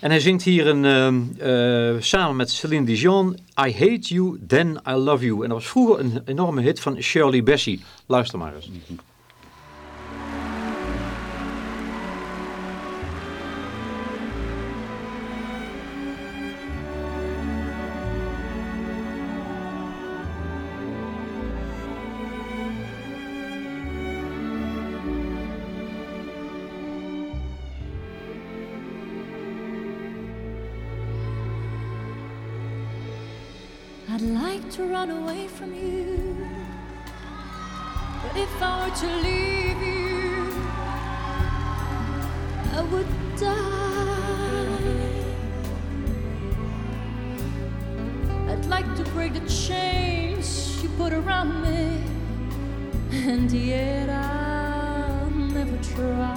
En hij zingt hier een, eh, eh, samen met Celine Dion, I Hate You, Then I Love You. En dat was vroeger een enorme hit van Shirley Bassey. Luister maar eens. To run away from you. But if I were to leave you, I would die. I'd like to break the chains you put around me, and yet I'll never try.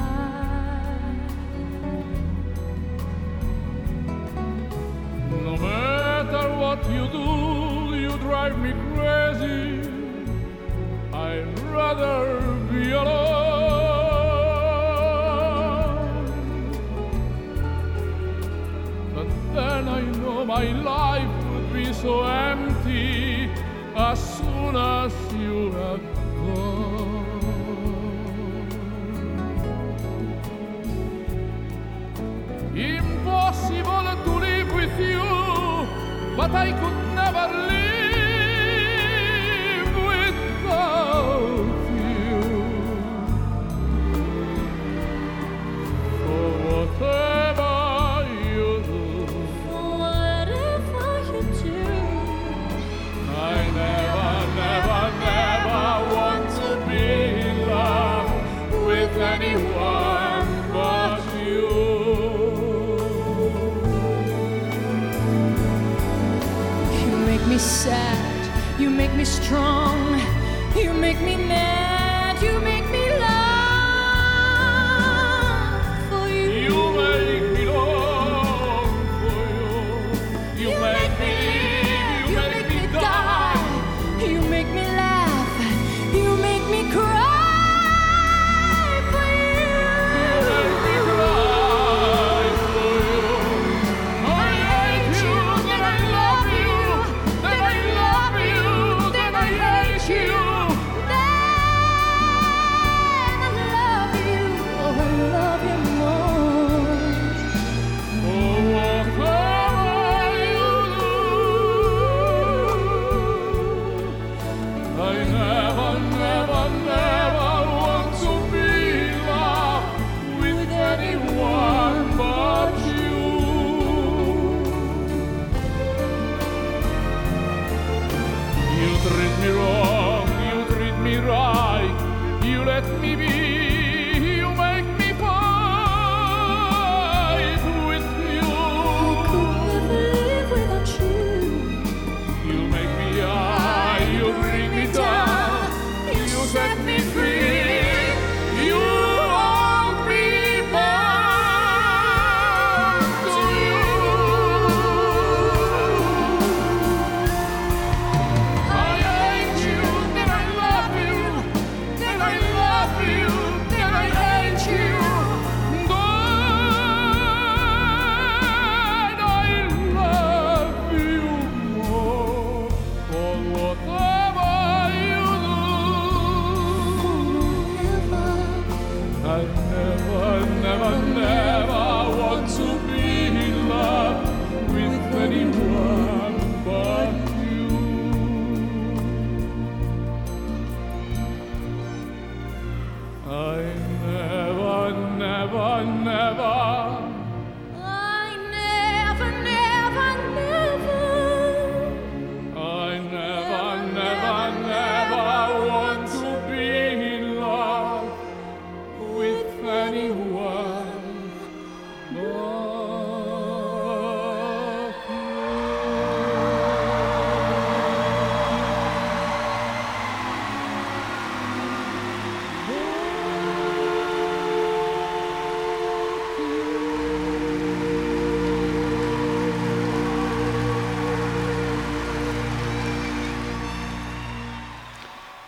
Make me mad,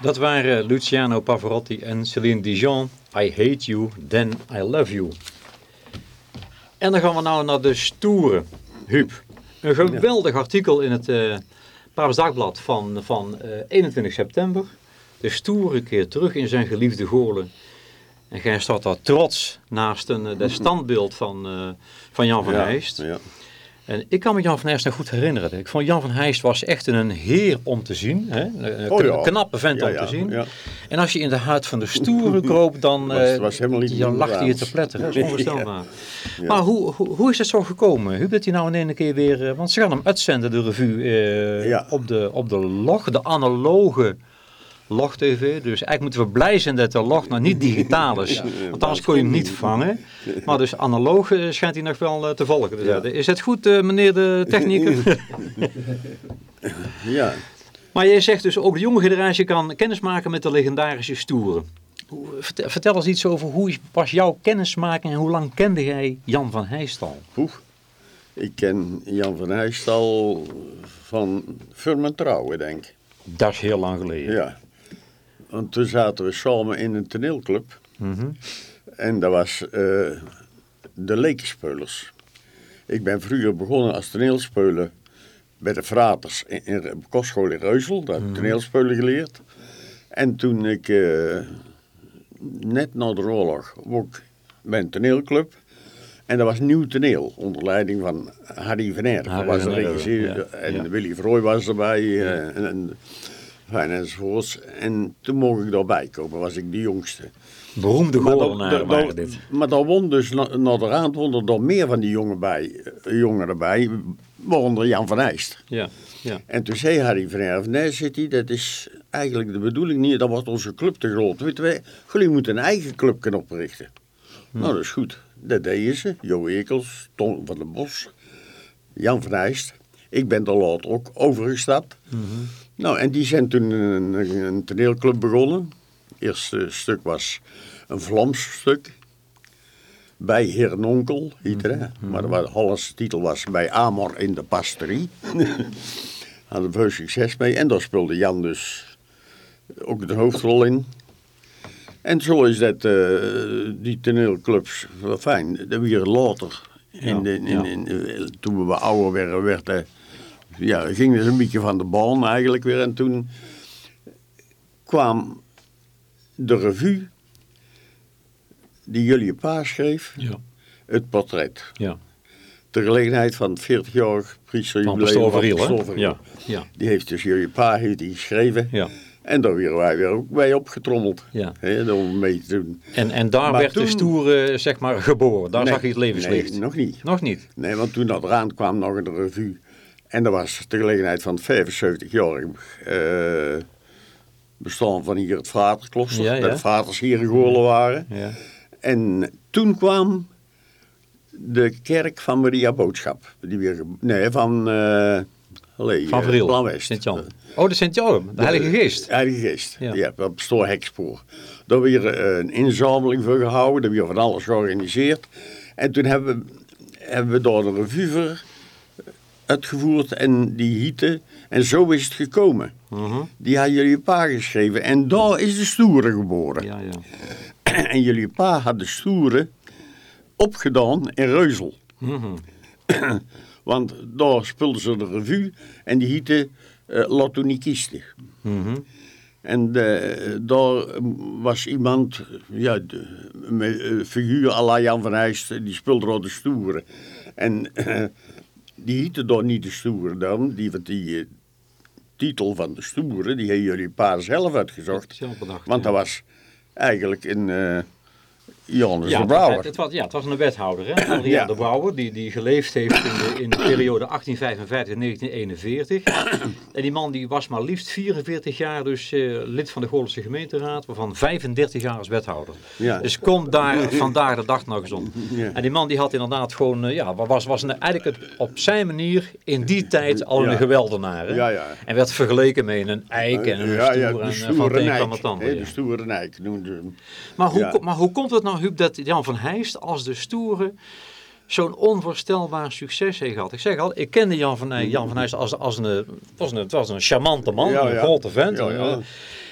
Dat waren Luciano Pavarotti en Celine Dion. I hate you, then I love you. En dan gaan we nou naar de stoere Huub. Een geweldig artikel in het uh, Paars Dagblad van, van uh, 21 september. De stoere keer terug in zijn geliefde Goorlen. En jij staat daar trots naast een, uh, standbeeld van, uh, van Jan van ja, Heijst. Ja. En ik kan me Jan van Heijst nog goed herinneren. Ik vond Jan van Heijst was echt een heer om te zien. Hè? Een Oh ja. knappe vent Ja, om te zien. ja. En als je in de huid van de stoere kroop, dan Was- eh, was helemaal niet dan lachte je te pletteren. Dat is onvoorstelbaar. Maar hoe, hoe, hoe is het zo gekomen? Hoe dat hij nou in één keer weer... eh, want ze gaan hem uitzenden, de revue, eh, op, de, op de log, de analoge log-tv. Dus eigenlijk moeten we blij zijn dat de log nog niet digitaal is. Want anders kon je hem niet vangen. Maar dus analoog eh, schijnt hij nog wel eh, te volgen te zetten. Is het goed, eh, meneer de technieker? ja. Maar jij zegt dus ook de jonge generatie kan kennis maken met de legendarische stoeren. Hoe- Vertel, vertel eens iets over hoe was jouw kennismaking en hoe lang kende jij Jan van Heijstal? Oeh. Ik ken Jan van Heijst al van Firmen Trouwen, denk ik. Dat is heel lang geleden. Ja. Want toen zaten we samen in een toneelclub. Mhm. En dat was eh, de Lekenspelers. Ik ben vroeger begonnen als toneelspeler bij de Fraters in, in de kostschool in Reuzel. Daar heb ik toneelspelen geleerd. En toen ik eh, net na de oorlog ook bij een toneelclub. En dat was nieuw toneel onder leiding van Harry van Dat was de regisseur. ja, En ja. Willy Vrooi was erbij. eh, en, en, En toen mocht ik daarbij komen, was ik de jongste. Beroemde dan- waren dit. Maar dan won dus na, na de raad won er dan meer van die jongen bij, eh, jongeren bij, waaronder Jan van Eijst. Ja, ja. En toen zei Harry van Erf, nee, zit hij, dat is eigenlijk de bedoeling niet, dat wordt onze club te groot. Weet je, jullie moeten een eigen club kunnen oprichten. Nou, dat is goed. Dat deden ze. Jo Ekels, Tom van den Bos, Jan van Eijst. Ik ben er later ook overgestapt. Nou, en die zijn toen een, een toneelclub begonnen. Het eerste stuk was een Vlaams stuk. Bij Heer en Onkel, heette dat. Maar de Hollandse titel was Bij Amor in de Pasterie. Hadden we veel succes mee. En daar speelde Jan dus ook de hoofdrol in. En zo is dat, eh, die toneelclubs, wel fijn. Dat weer later, in de, in, ja. in, toen we ouder werden, werd, ja, ging het een beetje van de baan eigenlijk weer. En toen kwam de revue die jullie pa schreef, Ja. het portret. ja. Ter gelegenheid van het 40-jarig priesterjubileum Van? Vriel. Ja, ja, Die heeft dus jullie pa heeft die geschreven. ja. En daar werden wij weer ook bij opgetrommeld. Ja. Hè, om mee te doen. En, en daar Maar werd de stoere, zeg maar, geboren. Daar Nee, zag je het levenslicht. Nee, nog niet. Nog niet. Nee, want toen dat eraan kwam nog een revue. En dat was ter gelegenheid van het 75-jarig eh, bestaan van hier het Vaterklooster. Ja, ja. Dat de vaders hier geholen waren. Ja. En toen kwam de kerk van Maria Boodschap. Die weer, nee, van... eh allee, Van eh. Planwest. Sint-Jan. Oh, de Sint-Jan, de Heilige Geest. Heilige Geest, Ja. ja. op Stoor Hekspoor. Daar weer een inzameling voor gehouden, daar weer van alles georganiseerd. En toen hebben we, hebben we daar een revue uitgevoerd en die hieten. En zo is het gekomen. Mhm. Die had jullie pa geschreven en daar is de stoere geboren. Ja, ja. En jullie pa had de stoere opgedaan in Reuzel. Mhm. Want daar speelden ze de revue en die hiette uh, Latonikiste. Mhm. En eh, daar was iemand, ja, de, met een figuur à la Jan van Heijst, die speelde de stoere. En eh, die hiette daar niet de stoere dan, die, want die eh, titel van de stoere, die hebben jullie pa zelf uitgezocht. Zelf bedacht, Want ja. dat was eigenlijk een eh Johannes Ja, de het, Brouwer. het was, ja, het was een wethouder, hè? Adriaan Ja. de Brouwer, die, die geleefd heeft in de, in de periode 1855-1941. en die man die was maar liefst 44 jaar dus eh, lid van de Goorlandse gemeenteraad, waarvan 35 jaar als wethouder. Ja. Dus komt daar vandaag de dag nog eens om. Ja. En die man die had inderdaad gewoon, eh, ja, was, was een, eigenlijk het, op zijn manier in die tijd al een geweldenaar. Hè? Ja, ja. En werd vergeleken met een eik en een stoer ja, en eh, van het een kwam het ander. De stoere nijk noemden ze hem. Maar hoe, maar hoe komt het nou, Huub, dat Jan van Heijst als de stoere zo'n onvoorstelbaar succes heeft gehad? Ik zeg al, ik kende Jan van, Heij- Jan van Heijst als, als een, was een, het was een charmante man, Ja, een ja. grote vent. Ja, ja.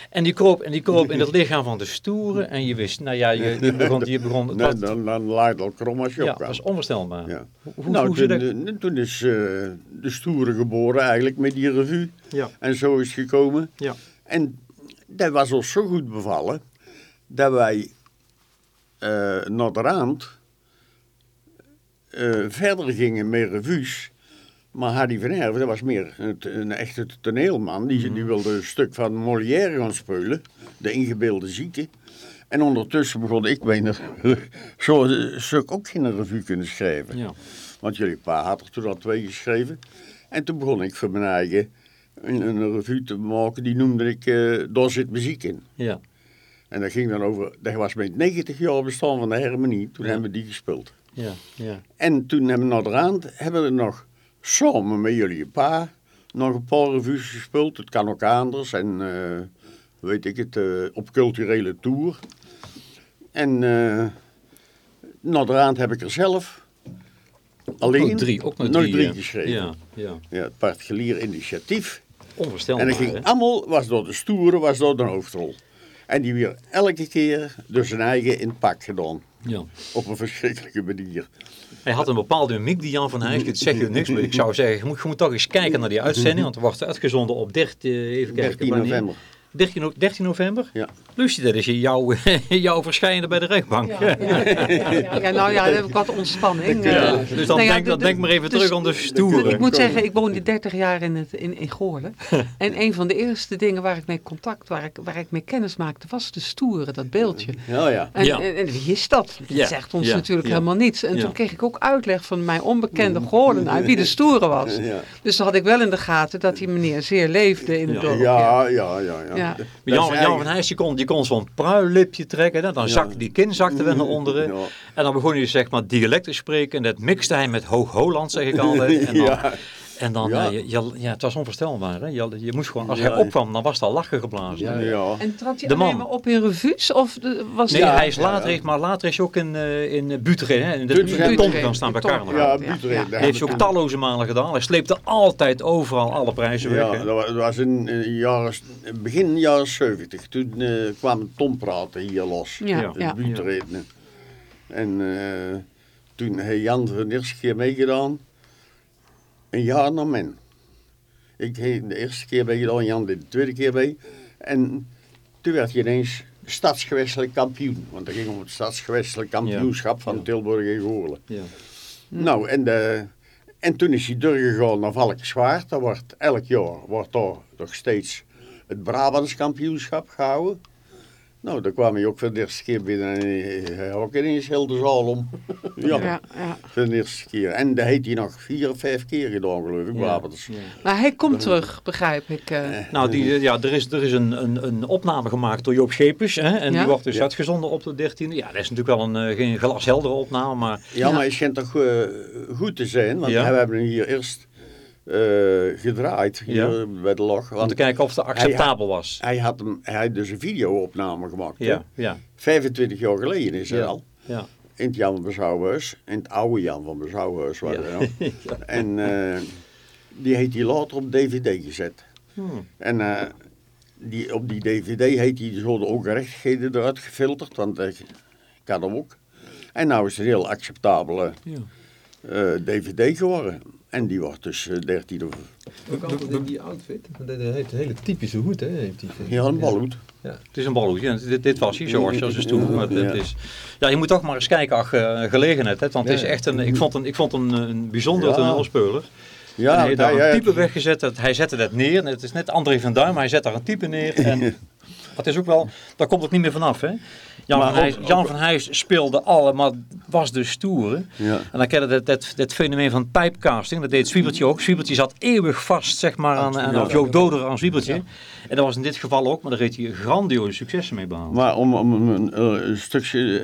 En die kroop, en die kroop in het lichaam van de stoere. En je wist, nou ja, je, je begon, je begon Nee, dan, dan laat het al krom als je ja, opkwam. was onvoorstelbaar. Ja. Hoe, hoe, nou, hoe toen, dat? toen is eh, de stoere geboren eigenlijk met die revue. Ja. En zo is het gekomen. Ja. En dat was ons zo goed bevallen dat wij eh naar de Raand eh, verder gingen met revues. Maar Hardy van Herven, dat was meer het, een echte toneelman. Die, die wilde een stuk van Molière gaan spelen, de ingebeelde zieke. En ondertussen begon ik bijna zo een stuk ook geen revue kunnen schrijven. Ja. Want jullie pa had er toen al twee geschreven. En toen begon ik voor mijn eigen een, een revue te maken. Die noemde ik eh Daar zit muziek in. Ja. En dat ging dan over, dat was met 90 jaar bestaan van de harmonie. Toen hebben we die gespeeld. Ja. Ja. En toen hebben we naar de rand, hebben we nog samen met jullie pa nog een paar revues gespeeld. Het kan ook anders. En eh, weet ik het, eh, op culturele tour. En eh naar de rand heb ik er zelf alleen Nog drie, ook nog nog drie, drie ja. geschreven. Ja, ja. Ja, het particulier initiatief. Onvoorstelbaar. En dat ging hè? allemaal, was door de stoere, was door de hoofdrol. En die weer elke keer door zijn eigen in pak gedaan. Ja. Op een verschrikkelijke manier. Hij had een bepaalde mimiek, die Jan van Heijs. Het zegt je niks, maar ik zou zeggen, je moet, je moet toch eens kijken naar die uitzending. Want er wordt uitgezonden op 13, even kijken, 13 wanneer? november. 13, no- 13 november? Ja. Lucie, dat is jouw, jouw verschijnen bij de rechtbank. Ja, ja, ja, ja, ja, nou ja, dan heb ik wat ontspanning. Ja, eh. dus dan, Nou ja, denk, dan de- denk maar even dus- terug aan de stoere. Ik moet zeggen, ik woonde 30 jaar in, het, in, in Goorlen. En een van de eerste dingen waar ik mee contact, waar ik, waar ik mee kennis maakte, was de stoere, dat beeldje. Ja, ja. En, Ja. en, en wie is dat? Dat Ja, zegt ons ja, natuurlijk ja. helemaal niets. En Ja. toen kreeg ik ook uitleg van mijn onbekende Goorlenaar wie de stoere was. Ja. Dus dan had ik wel in de gaten dat die meneer zeer leefde in het Ja. dorp. Ja, ja, ja. ja. Ja. Dat Jan, van Heijs, die kon, die kon zo'n pruillipje trekken. Dan zakte die kin zakte weer naar onderen. En dan begon hij zeg maar dialect te spreken. En dat mixte hij met Hoog-Holland, zeg ik altijd. En dan, Ja. En dan Ja. eh, je, je- ja, het was onvoorstelbaar. Hè? Je, je moest gewoon, als Ja. hij opkwam, dan was het al lachen geblazen. Ja, Ja. En trad hij De alleen maar op in revues? Of de- was Nee, hij- hij is later, heeft- maar later is hij ook in, eh in Buteren, hè? in de, de gaan Buteren. staan bij carnaval. Ja, Buteren. ja. daar Dat heeft hij ook talloze malen gedaan. Hij sleepte altijd overal alle prijzen weg. Ja, dat wa- dat was in, in jaren, begin jaren 70. Toen eh, kwam Tom praten hier los. Ja, Ja. En eh, toen heeft Jan de eerste keer meegedaan. Een jaar na men. Ik heb de eerste keer meegedaan, Jan deed de tweede keer mee. En toen werd hij ineens stadsgewestelijk kampioen. Want dat ging om het stadsgewestelijk kampioenschap van Ja. Tilburg en Goorlen. Ja. Nou, en, de, en toen is hij doorgegaan naar Valkenswaard. Dat wordt elk jaar wordt daar nog steeds het Brabants kampioenschap gehouden. Nou, daar kwam hij ook voor de eerste keer binnen en hij- hij had ook ineens heel de zaal om. ja, Ja, ja. voor de eerste keer. En dat heeft hij nog vier of vijf keer gedaan, geloof ik, Ja. Maar hij komt terug, begrijp ik. eh. Nou, die, eh, ja, er is, er is een, een, een opname gemaakt door Joop Schepers. Hè, en Ja? die wordt dus Ja. uitgezonden op de 13e. Ja, dat is natuurlijk wel een, eh, geen glasheldere opname, maar Ja, Ja. maar het schijnt toch eh, goed te zijn, want Ja. we hebben hem hier eerst eh, gedraaid, hier bij de log. om Want te kijken of het acceptabel was. hij had, hem, hij had dus een video-opname gemaakt. Ja, ja, 25 jaar geleden is dat Ja. al. ja. In het Jan van Bezouwhuis. In het oude Jan van Bezouwhuis. Ja. En eh, die heeft hij later op DVD gezet. Hmm. En eh, die, op die DVD heeft hij zo de ongerechtigheden eruit gefilterd. Want ik had hem ook. En nou is het een heel acceptabele Ja. eh, DVD geworden. En die wordt dus eh, 13 of... Ook altijd in die outfit. Want Hij heeft een hele typische hoed, hè? Heeft. Ja, een balhoed. Het is een balhoed. Ja, dit, dit was hij, zoals een stoel. Maar dit Ja. is, ja, je moet toch maar eens kijken, ach, eh, gelegenheid. Hè, want het is Ja. echt een, ik vond een, ik vond een, een bijzondere Ja. toneelspeler. Ja, en hij heeft daar ja, een ja. type weggezet. Dat, hij zette dat neer. Het is net André van Duin, maar hij zet daar een type neer. En dat is ook wel, daar komt het niet meer vanaf. Hè? Jan, Maar van, Heijs, Jan van Heijs speelde alle, maar was de stoere. Ja. En dan ken je dat, dat, dat fenomeen van typecasting. Dat deed Zwiebertje ook. Zwiebertje zat eeuwig vast, zeg maar, aan, aan Joop Doder aan Zwiebertje. En dat was in dit geval ook, maar daar heeft hij grandioze successen mee behaald. Maar om, om een, eh, een stukje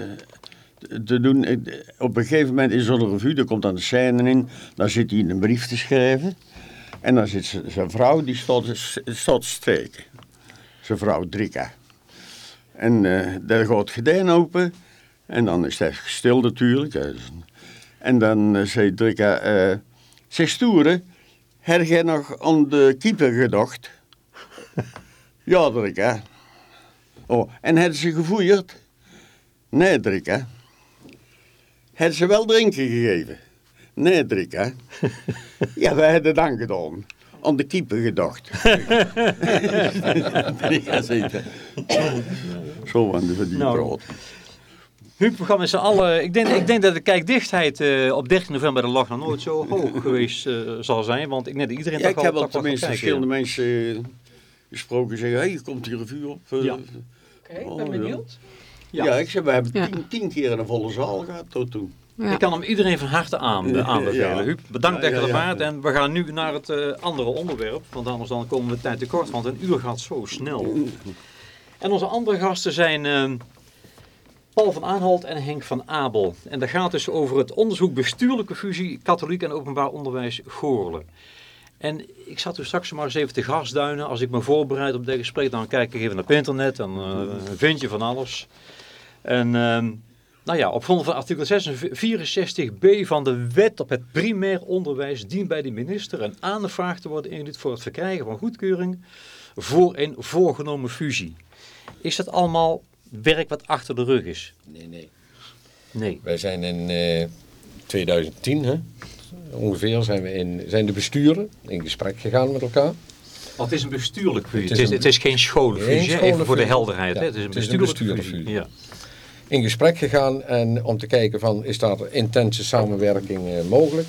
eh, te doen, ik- op een gegeven moment is er een revue, daar komt dan de scène in, dan zit hij een brief te schrijven. En dan zit zijn vrouw, die staat, staat te strijken. Zijn vrouw, Drika. En eh daar gaat het gordijn open. En dan is hij stil natuurlijk. hè. En dan eh, zei Drika, eh zeg stoere, heb jij nog aan de keeper gedacht? ja, Drika. Oh, en hebben ze gevoerd? Nee, Drik, hè? Hebben ze wel drinken gegeven? Nee, Drik, hè? ja, wij hebben dan gedaan. Aan de keeper gedacht. ben ik gaan zitten. Zo aan de verdiep Nou. Huub, we gaan met z'n allen... Ik denk, ik denk dat de kijkdichtheid eh, op 13 november bij de Lach nog nooit zo hoog geweest eh, zal zijn. Want ik net iedereen Ja, toch ik heb wel tenminste verschillende mensen eh, gesproken. Zeggen, hé, hey, komt hier een vuur op. Ja. Oké, Oh, ben ja. benieuwd. Ja, Ja. ik zeg, we hebben Ja. tien, tien keer in een volle zaal gehad tot toen. Ja. Ik kan hem iedereen van harte aan, aanbevelen. Huub, bedankt Ja, dat je ja, er. En we gaan nu naar het eh, andere onderwerp. Want anders dan komen we tijd tekort. Want een uur gaat zo snel. En onze andere gasten zijn eh, Paul van Aanholt en Henk van Abel. En dat gaat dus over het onderzoek bestuurlijke fusie katholiek en openbaar onderwijs Goorlen. En ik zat toen straks maar eens even te gasduinen. Als ik me voorbereid op dit gesprek, dan kijk ik even op internet. En eh, vind je van alles. En ehm, nou ja, op grond van artikel 64b van de wet op het primair onderwijs dient bij de minister een aanvraag te worden ingediend voor het verkrijgen van goedkeuring voor een voorgenomen fusie. Is dat allemaal werk wat achter de rug is? Nee, nee. Nee. Wij zijn in eh, 2010, hè, ongeveer, zijn, we in, zijn de besturen in gesprek gegaan met elkaar. Want het is een bestuurlijk fusie. Het is een- het is geen scholenfusie, Geen even voor de helderheid. Ja, hè? Het is een bestuurlijke fusie. Ja. In gesprek gegaan en om te kijken van is daar intense samenwerking eh, mogelijk.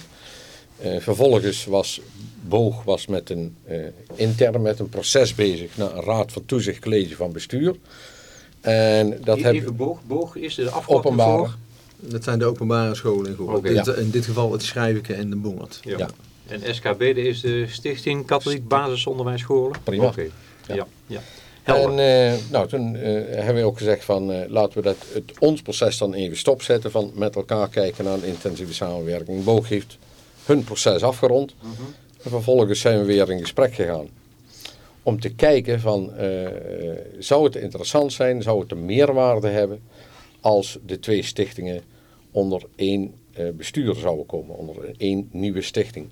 Eh, vervolgens was Boog was met een eh, intern met een proces bezig naar een raad van toezicht college van bestuur. En dat Even heb boog, boog is de afkorting openbare. voor. Dat zijn de openbare scholen in Ja. In dit geval het Schrijveke en de Bongert. Ja. Ja. En SKB is de Stichting Katholiek Basisonderwijs Scholen. Prima. Oké. Ja. Ja. Helder. En eh, nou, toen eh, hebben we ook gezegd van eh, laten we dat, het, ons proces dan even stopzetten van met elkaar kijken naar een intensieve samenwerking. Boog heeft hun proces afgerond en vervolgens zijn we weer in gesprek gegaan. Om te kijken van zou het interessant zijn, zou het een meerwaarde hebben als de twee stichtingen onder één bestuur zouden komen, onder één nieuwe stichting.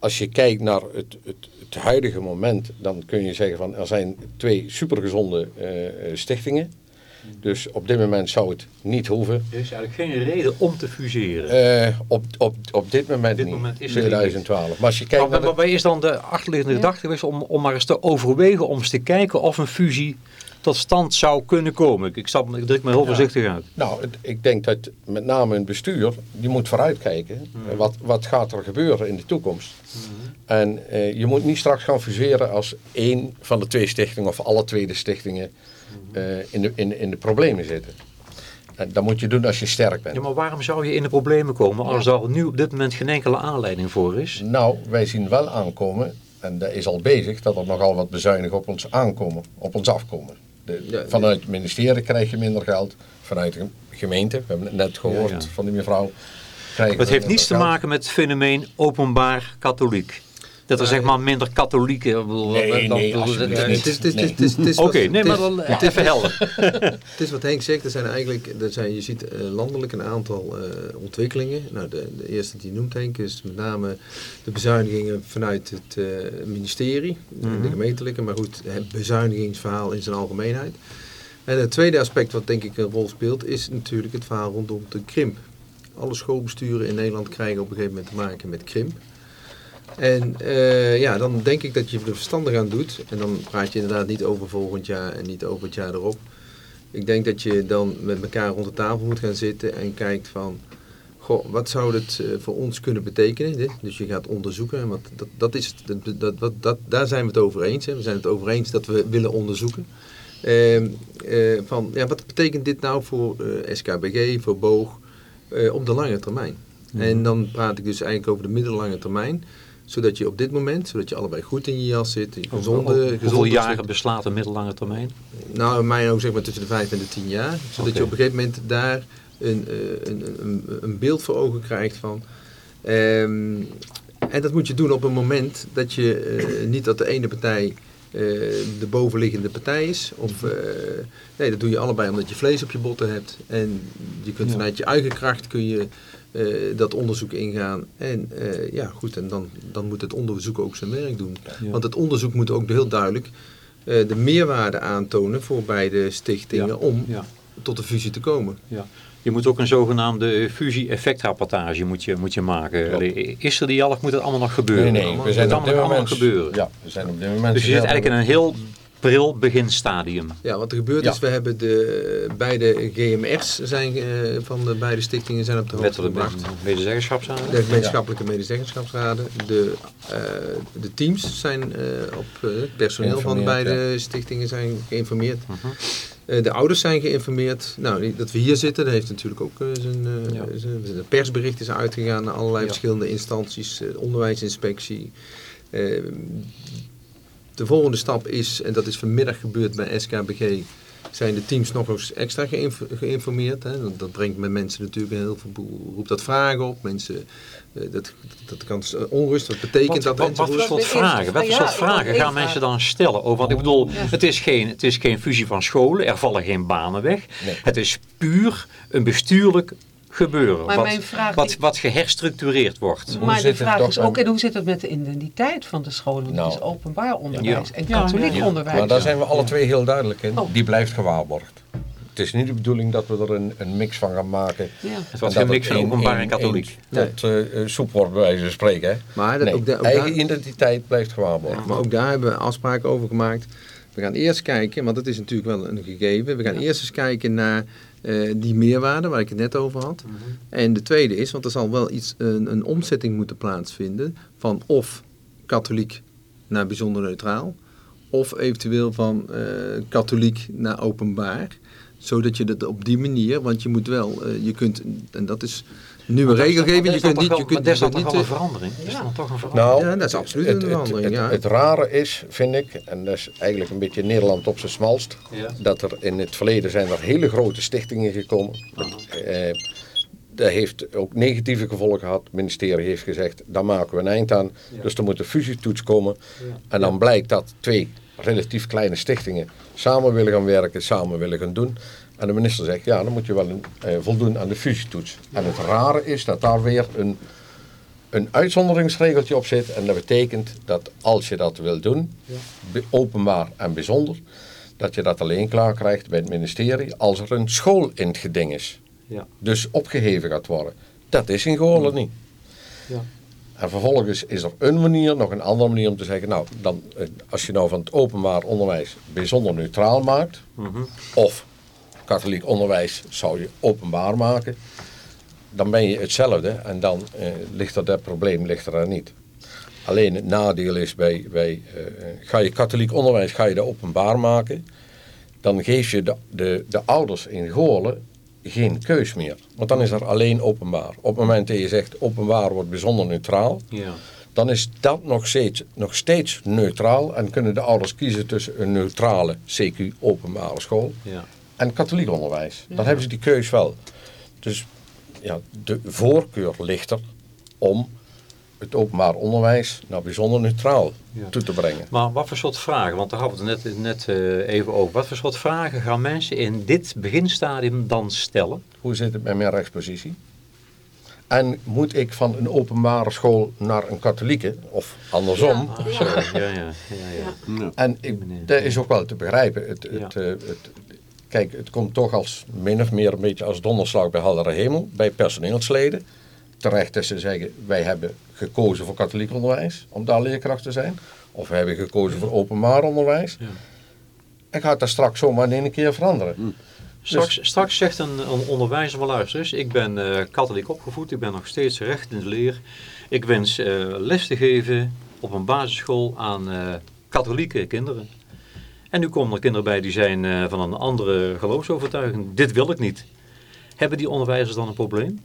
Als je kijkt naar het, het, het huidige moment, dan kun je zeggen van er zijn twee supergezonde eh, stichtingen. Dus op dit moment zou het niet hoeven. Er is eigenlijk geen reden om te fuseren. Eh, op, op, op dit moment dit niet, moment is er 2012. Maar als je kijkt maar naar de- waarbij is dan de achterliggende gedachte geweest om, om maar eens te overwegen, om eens te kijken of een fusie tot stand zou kunnen komen? Ik, ik, stap, ik druk me heel voorzichtig uit. Nou, ik denk dat met name een bestuur, die moet vooruitkijken. Mhm. Eh, Wat, wat gaat er gebeuren in de toekomst? En eh, je moet niet straks gaan fuseren als één van de twee stichtingen of alle twee de stichtingen Eh, in, de, in, in de problemen zitten. En dat moet je doen als je sterk bent. Ja, maar waarom zou je in de problemen komen als er nu op dit moment geen enkele aanleiding voor is? Nou, wij zien wel aankomen, en dat is al bezig, dat er nogal wat bezuinigen op ons aankomen, op ons afkomen. De, Ja, vanuit het ministerie krijg je minder geld, vanuit de gemeente, we hebben het net gehoord Ja, ja. van die mevrouw. krijgen Het heeft niets te maken met het fenomeen openbaar katholiek. Dat er zeg maar minder katholieken... ik bedoel, Nee, dat- nee, dat- alsjeblieft dat- Het niet. is, het is, het is, het is, het is wat- Oké, nee, het maar is- dan het is- even helder. Het is wat Henk zegt, er zijn eigenlijk, er zijn, je ziet eh, landelijk een aantal eh, ontwikkelingen. Nou, de, de eerste die je noemt Henk is met name de bezuinigingen vanuit het eh, ministerie, Mhm. de gemeentelijke, maar goed, het bezuinigingsverhaal in zijn algemeenheid. En het tweede aspect wat denk ik een rol speelt, is natuurlijk het verhaal rondom de krimp. Alle schoolbesturen in Nederland krijgen op een gegeven moment te maken met krimp. En eh, ja, dan denk ik dat je er verstandig aan doet. En dan praat je inderdaad niet over volgend jaar en niet over het jaar erop. Ik denk dat je dan met elkaar rond de tafel moet gaan zitten en kijkt van... Goh, wat zou het eh, voor ons kunnen betekenen? Dit? Dus je gaat onderzoeken. Want dat, dat is, het- dat, dat, dat, daar zijn we het over eens. Hè. We zijn het over eens dat we willen onderzoeken. Ehm, eh, van, ja, wat betekent dit nou voor SKBG, voor BOOG, op de lange termijn? En dan praat ik dus eigenlijk over de middellange termijn. Zodat je op dit moment, zodat je allebei goed in je jas zit. Gezonde, Hoeveel gezonde jaren beslaat een middellange termijn? nou, in mijn ook zeg maar tussen de vijf en de tien jaar. Zodat je op een gegeven moment daar een, eh, een, een, een beeld voor ogen krijgt van. Ehm, en dat moet je doen op een moment dat je eh, niet dat de ene partij eh, de bovenliggende partij is. Of, nee, dat doe je allebei omdat je vlees op je botten hebt. En je kunt Ja. vanuit je eigen kracht kun je eh, dat onderzoek ingaan. En eh, ja, goed, en dan, dan moet het onderzoek ook zijn werk doen. Ja. Want het onderzoek moet ook heel duidelijk eh, de meerwaarde aantonen voor beide stichtingen Ja. om Ja. tot de fusie te komen. Ja. Je moet ook een zogenaamde fusie-effectrapportage moet je, moet je maken. Klopt. Is er die al of moet het allemaal nog gebeuren? Nee, nee, we moet zijn op allemaal, dit allemaal moment... gebeuren. Ja, we zijn op dit moment... Dus je zit eigenlijk in een heel pril beginstadium. Ja, wat er gebeurt Ja. is, we hebben de beide GMR's zijn, eh, van de beide stichtingen zijn op de hoogte gebracht. medezeggenschapsraden. De gemeenschappelijke medezeggenschapsraden. De, eh, de teams zijn eh, op het personeel van beide stichtingen zijn geïnformeerd. Mhm. Eh, de ouders zijn geïnformeerd. Nou, die- dat we hier zitten, dat heeft natuurlijk ook zijn, eh, Ja. zijn- De persbericht is uitgegaan naar allerlei Ja. verschillende instanties. onderwijsinspectie. De volgende stap is, en dat is vanmiddag gebeurd bij SKBG, zijn de teams nog eens extra geïnf- geïnformeerd. Hè. Dat, dat brengt met mensen natuurlijk heel veel, roept dat vragen op. Mensen, eh, dat, dat kan s- onrust, wat betekent Wat, dat? wat, wat voor soort vragen, wat voor soort vragen gaan mensen dan stellen? Oh, want ik bedoel, het is, geen, het is geen fusie van scholen, er vallen geen banen weg. Nee. Het is puur een bestuurlijk gebeuren. Maar wat, mijn vraag wat, die- wat geherstructureerd wordt. Hoe maar zit de het vraag toch is met- ook, en hoe zit het met de identiteit van de scholen? Want Nou, het is openbaar onderwijs Ja. en katholiek ja, ja. onderwijs. Maar daar zijn we alle twee heel duidelijk in. Oh. Die blijft gewaarborgd. Het is niet de bedoeling dat we er een, een mix van gaan maken. Ja. Het was En geen dat mix van openbaar en katholiek. één Tot eh, eh, soep wordt bij wijze van spreken. Hè? Maar dat- Nee, ook daar- ook eigen daar- identiteit blijft gewaarborgd. Maar ook daar hebben we afspraken over gemaakt. We gaan eerst kijken, want dat is natuurlijk wel een gegeven. We gaan eerst eens kijken naar eh, die meerwaarde waar ik het net over had. En de tweede is, want er zal wel iets, een, een omzetting moeten plaatsvinden van of katholiek naar bijzonder neutraal, of eventueel van eh, katholiek naar openbaar. Zodat je dat op die manier, want je moet wel, eh, je kunt, en dat is nu een regelgeving, je kunt niet, je kunt, Maar dat niet, een eh, verandering? Is dat toch een verandering? Nou, Ja, dat is absoluut het, een het- verandering, Het, ja. het rare is, vind ik, en dat is eigenlijk een beetje Nederland op zijn smalst, Ja. dat er in het verleden zijn er hele grote stichtingen gekomen. Eh, dat heeft ook negatieve gevolgen gehad. Het ministerie heeft gezegd, daar maken we een eind aan. Dus er moet een fusietoets komen. En dan blijkt dat twee relatief kleine stichtingen samen willen gaan werken, samen willen gaan doen. En de minister zegt, ja, dan moet je wel een, eh, voldoen aan de fusietoets. En het rare is dat daar weer een een uitzonderingsregeltje op zit. En dat betekent dat als je dat wil doen, openbaar en bijzonder, dat je dat alleen klaar krijgt bij het ministerie als er een school in het geding is. Ja. Dus opgeheven gaat worden. Dat is in Goorlen niet. Ja. En vervolgens is er een manier, nog een andere manier om te zeggen, nou, dan, eh, als je nou van het openbaar onderwijs bijzonder neutraal maakt, Mhm. of katholiek onderwijs zou je openbaar maken, dan ben je hetzelfde en dan eh, ligt er dat probleem ligt er, niet. Alleen het nadeel is bij, bij eh, ga je katholiek onderwijs ga je dat openbaar maken, dan geef je de, de, de ouders in Goorlen geen keus meer. Want dan is er alleen openbaar. Op het moment dat je zegt openbaar wordt bijzonder neutraal, Ja. dan is dat nog steeds, nog steeds neutraal en kunnen de ouders kiezen tussen een neutrale CQ openbare school Ja. En katholiek onderwijs. Dan hebben ze die keus wel. Dus ja, de voorkeur ligt er om het openbaar onderwijs naar bijzonder neutraal Ja. toe te brengen. Maar wat voor soort vragen, want daar hadden we het net, net eh, even over. Wat voor soort vragen gaan mensen in dit beginstadium dan stellen? Hoe zit het met mijn rechtspositie? En moet ik van een openbare school naar een katholieke of andersom? Ah, ja, ja, ja, ja. En ik, dat is ook wel te begrijpen. Het, het, Ja. eh, het, kijk, het komt toch als min of meer een beetje als donderslag bij heldere hemel, bij personeelsleden. Terecht dat ze zeggen, wij hebben gekozen voor katholiek onderwijs, om daar leerkracht te zijn. Of we hebben gekozen voor openbaar onderwijs. Ja. En gaat dat straks zomaar in één keer veranderen. Straks, straks zegt een, een onderwijzer van luister eens, ik ben eh, katholiek opgevoed, ik ben nog steeds recht in de leer. Ik wens eh, les te geven op een basisschool aan eh, katholieke kinderen. En nu komen er kinderen bij die zijn eh, van een andere geloofsovertuiging. Dit wil ik niet. Hebben die onderwijzers dan een probleem?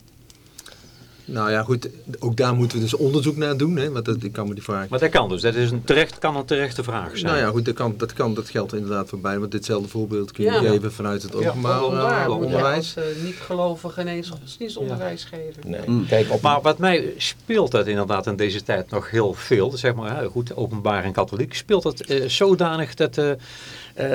Nou ja, goed, ook daar moeten we dus onderzoek naar doen. Hè, want dat, ik kan me die vraag... Maar dat kan dus. Dat is een terecht, kan een terechte vraag zijn. Nou ja, goed, dat, kan, dat, kan, dat geldt inderdaad voorbij. Want ditzelfde voorbeeld kun je Ja. geven vanuit het openbaar eh, onderwijs. als, eh, niet-gelovige ineens godsdienstonderwijs geven. Nee. Kijk, op, Maar wat mij speelt dat inderdaad in deze tijd nog heel veel, zeg maar, goed, openbaar en katholiek, speelt het eh, zodanig dat, eh,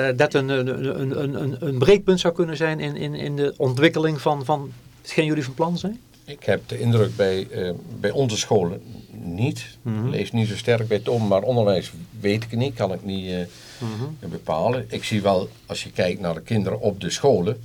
eh, dat een, een, een, een, een, een breekpunt zou kunnen zijn in, in, in de ontwikkeling van, van hetgeen jullie van plan zijn? Ik heb de indruk bij, eh, bij onze scholen, niet. Mhm. Lees niet zo sterk bij het openbaar onderwijs, weet ik niet, kan ik niet eh, Mhm. bepalen. Ik zie wel, als je kijkt naar de kinderen op de scholen,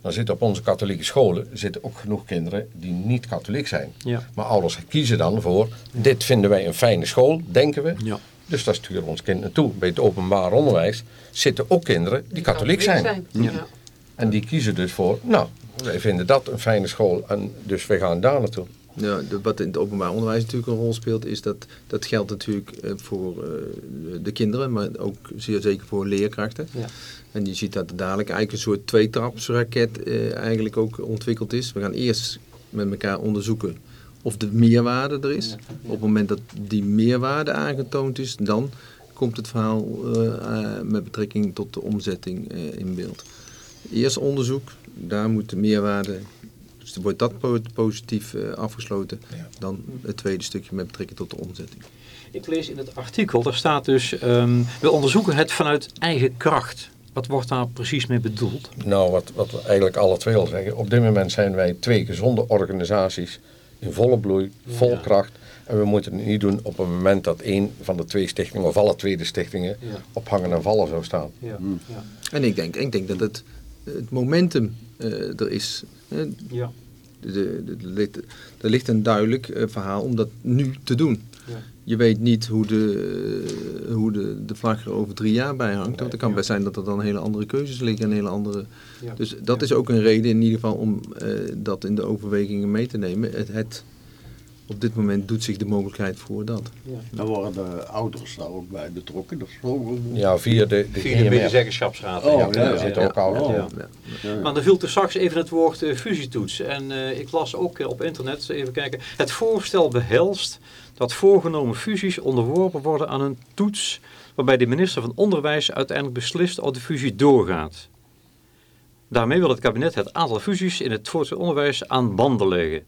dan zitten op onze katholieke scholen zitten ook genoeg kinderen die niet katholiek zijn. Ja. Maar ouders kiezen dan voor, dit vinden wij een fijne school, denken we. Ja. Dus daar sturen we ons kind naartoe. Bij het openbaar onderwijs zitten ook kinderen die katholiek zijn. Ja. En die kiezen dus voor, nou, wij vinden dat een fijne school en dus wij gaan daar naartoe. Ja, de- wat in het openbaar onderwijs natuurlijk een rol speelt, is dat dat geldt natuurlijk eh, voor eh, de kinderen, maar ook zeer zeker voor leerkrachten. Ja. En je ziet dat er dadelijk eigenlijk een soort tweetrapsraket eh, eigenlijk ook ontwikkeld is. We gaan eerst met elkaar onderzoeken of de meerwaarde er is. Op het moment dat die meerwaarde aangetoond is, dan komt het verhaal met betrekking tot de omzetting eh, in beeld. Eerst onderzoek, daar moet de meerwaarde, dus dan wordt dat po- positief eh, afgesloten. Ja. Dan het tweede stukje met betrekking tot de omzetting. Ik lees in het artikel, daar staat dus, ehm, we onderzoeken het vanuit eigen kracht. Wat wordt daar precies mee bedoeld? Nou, wat, wat we eigenlijk alle twee al zeggen. Op dit moment zijn wij twee gezonde organisaties in volle bloei, vol Ja. kracht. En we moeten het niet doen op het moment dat één van de twee stichtingen of alle twee de stichtingen Ja. op hangen en vallen zou staan. Ja, ja. En ik denk, ik denk dat het, het momentum eh, er is. Ja. er ligt- een duidelijk eh, verhaal om dat nu te doen. Ja. Je weet niet hoe de, hoe de, de vlag er over drie jaar bij hangt. Want het kan best zijn dat er dan hele andere keuzes liggen en hele andere... Ja. Dus dat is ook een reden in ieder geval om eh, dat in de overwegingen mee te nemen. Het, het, op dit moment doet zich de mogelijkheid voor dat. Dan worden de ouders daar ook bij betrokken. Dat is zo. Ja, via de, de Via de medezeggenschapsraad. Oh, Ja, ja, daar ja, zitten ja. ook ouders Oh. in. Ja. Ja. Maar er viel er straks even het woord eh, fusietoets. En eh, ik las ook eh, op internet, even kijken. Het voorstel behelst dat voorgenomen fusies onderworpen worden aan een toets... waarbij de minister van Onderwijs uiteindelijk beslist of de fusie doorgaat. Daarmee wil het kabinet het aantal fusies in het voortgezet onderwijs aan banden leggen.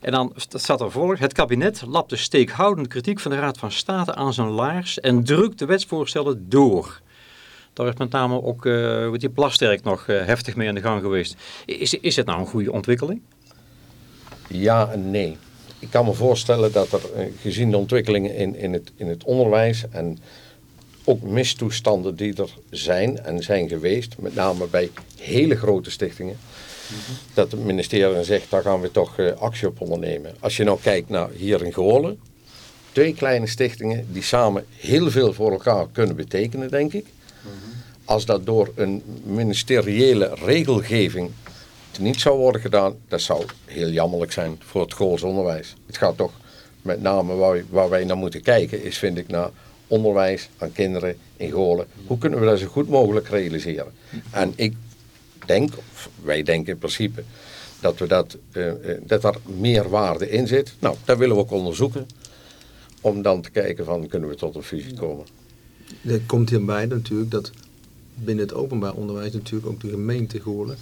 En dan st- staat er voor, het kabinet lapt de steekhoudende kritiek van de Raad van State aan zijn laars en drukt de wetsvoorstellen door. Daar is met name ook wordt die Plasterk nog eh, heftig mee aan de gang geweest. Is, is het nou een goede ontwikkeling? Ja en nee. Ik kan me voorstellen dat er, eh, gezien de ontwikkelingen in, in, het, in het onderwijs en ook mistoestanden die er zijn en zijn geweest, met name bij hele grote stichtingen, dat het ministerie dan zegt, daar gaan we toch eh, actie op ondernemen. Als je nou kijkt naar hier in Goorlen, twee kleine stichtingen die samen heel veel voor elkaar kunnen betekenen, denk ik. Als dat door een ministeriële regelgeving niet zou worden gedaan, dat zou heel jammerlijk zijn voor het Gools onderwijs. Het gaat toch met name waar, wij- waar wij naar moeten kijken, is vind ik naar onderwijs aan kinderen in Goorlen. Hoe kunnen we dat zo goed mogelijk realiseren? En ik denk, of wij denken in principe, dat, we dat, eh, eh, dat daar meer waarde in zit. Nou, dat willen we ook onderzoeken. Om dan te kijken van, kunnen we tot een fusie komen? Er komt hierbij natuurlijk dat binnen het openbaar onderwijs natuurlijk ook de gemeente Goorlen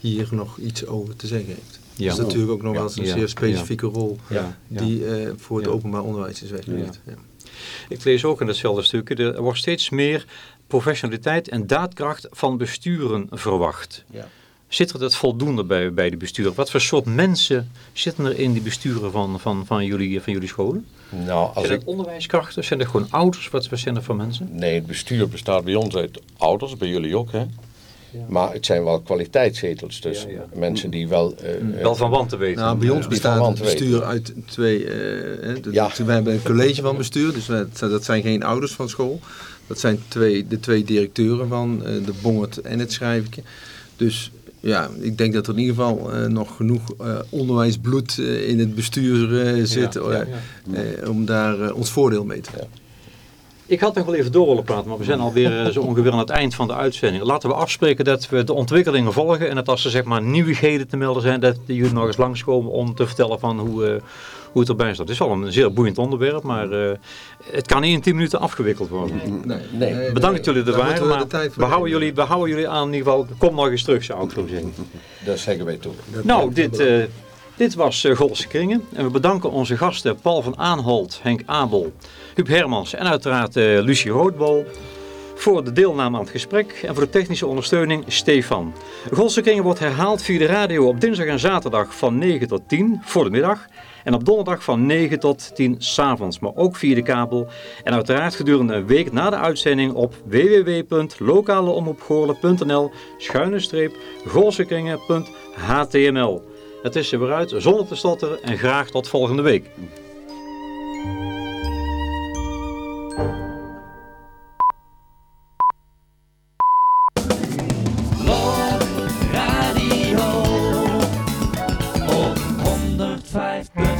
hier nog iets over te zeggen heeft. Ja. Dat is natuurlijk ook nog wel eens een Ja. zeer specifieke rol Ja. die eh, voor het Ja. openbaar onderwijs is weggelegd. Ja. Ik lees ook in hetzelfde stukje, er wordt steeds meer professionaliteit en daadkracht van besturen verwacht. Ja. Zit er dat voldoende bij, bij de besturen? Wat voor soort mensen zitten er in die besturen van, van, van, jullie, van jullie scholen? Nou, als Zijn ik, het onderwijskrachten? Zijn er gewoon ouders? Wat, wat zijn er voor mensen? Nee, het bestuur bestaat bij ons uit ouders, bij jullie ook, hè? Maar het zijn wel kwaliteitszetels, dus Ja, ja. mensen die wel... eh, eh, Wel van want te weten. Nou, bij ons bestaat het weten. bestuur uit twee. eh, hè, dat- Ja. We hebben een college van bestuur, dus we- dat zijn geen ouders van school. Dat zijn twee, de twee directeuren van eh, de Bongert en het Schrijfje. Dus ja, ik denk dat er in ieder geval eh, nog genoeg eh, onderwijsbloed in het bestuur zit ja, om daar ons voordeel mee te hebben. Ik had nog wel even door willen praten, maar we zijn alweer zo ongeveer aan het eind van de uitzending. Laten we afspreken dat we de ontwikkelingen volgen en dat als er zeg maar nieuwigheden te melden zijn, dat jullie nog eens langskomen om te vertellen van hoe, hoe het erbij staat. Het is wel een zeer boeiend onderwerp, maar eh, het kan niet in 10 minuten afgewikkeld worden. Nee, Nee. Bedankt dat jullie er waren, we maar we houden, jullie, we houden jullie aan in ieder geval, kom nog eens terug zou ik zo zeggen. Dat zeggen wij toe. Nou, dit, eh, dit was uh, Golse Kringen. En we bedanken onze gasten Paul van Aanholt, Henk Abel, Huub Hermans en uiteraard eh, Lucie Roodbol Voor de deelname aan het gesprek en voor de technische ondersteuning Stefan. Godse Kringen wordt herhaald via de radio op dinsdag en zaterdag van 9 tot 10 voor de middag. En op donderdag van 9 tot 10 s'avonds, maar ook via de kabel. En uiteraard gedurende een week na de uitzending op www.lokaleomroepgoorlen.nl schuine streep golsekringen.html. Het is er weer uit, zonder te stotteren en graag tot volgende week.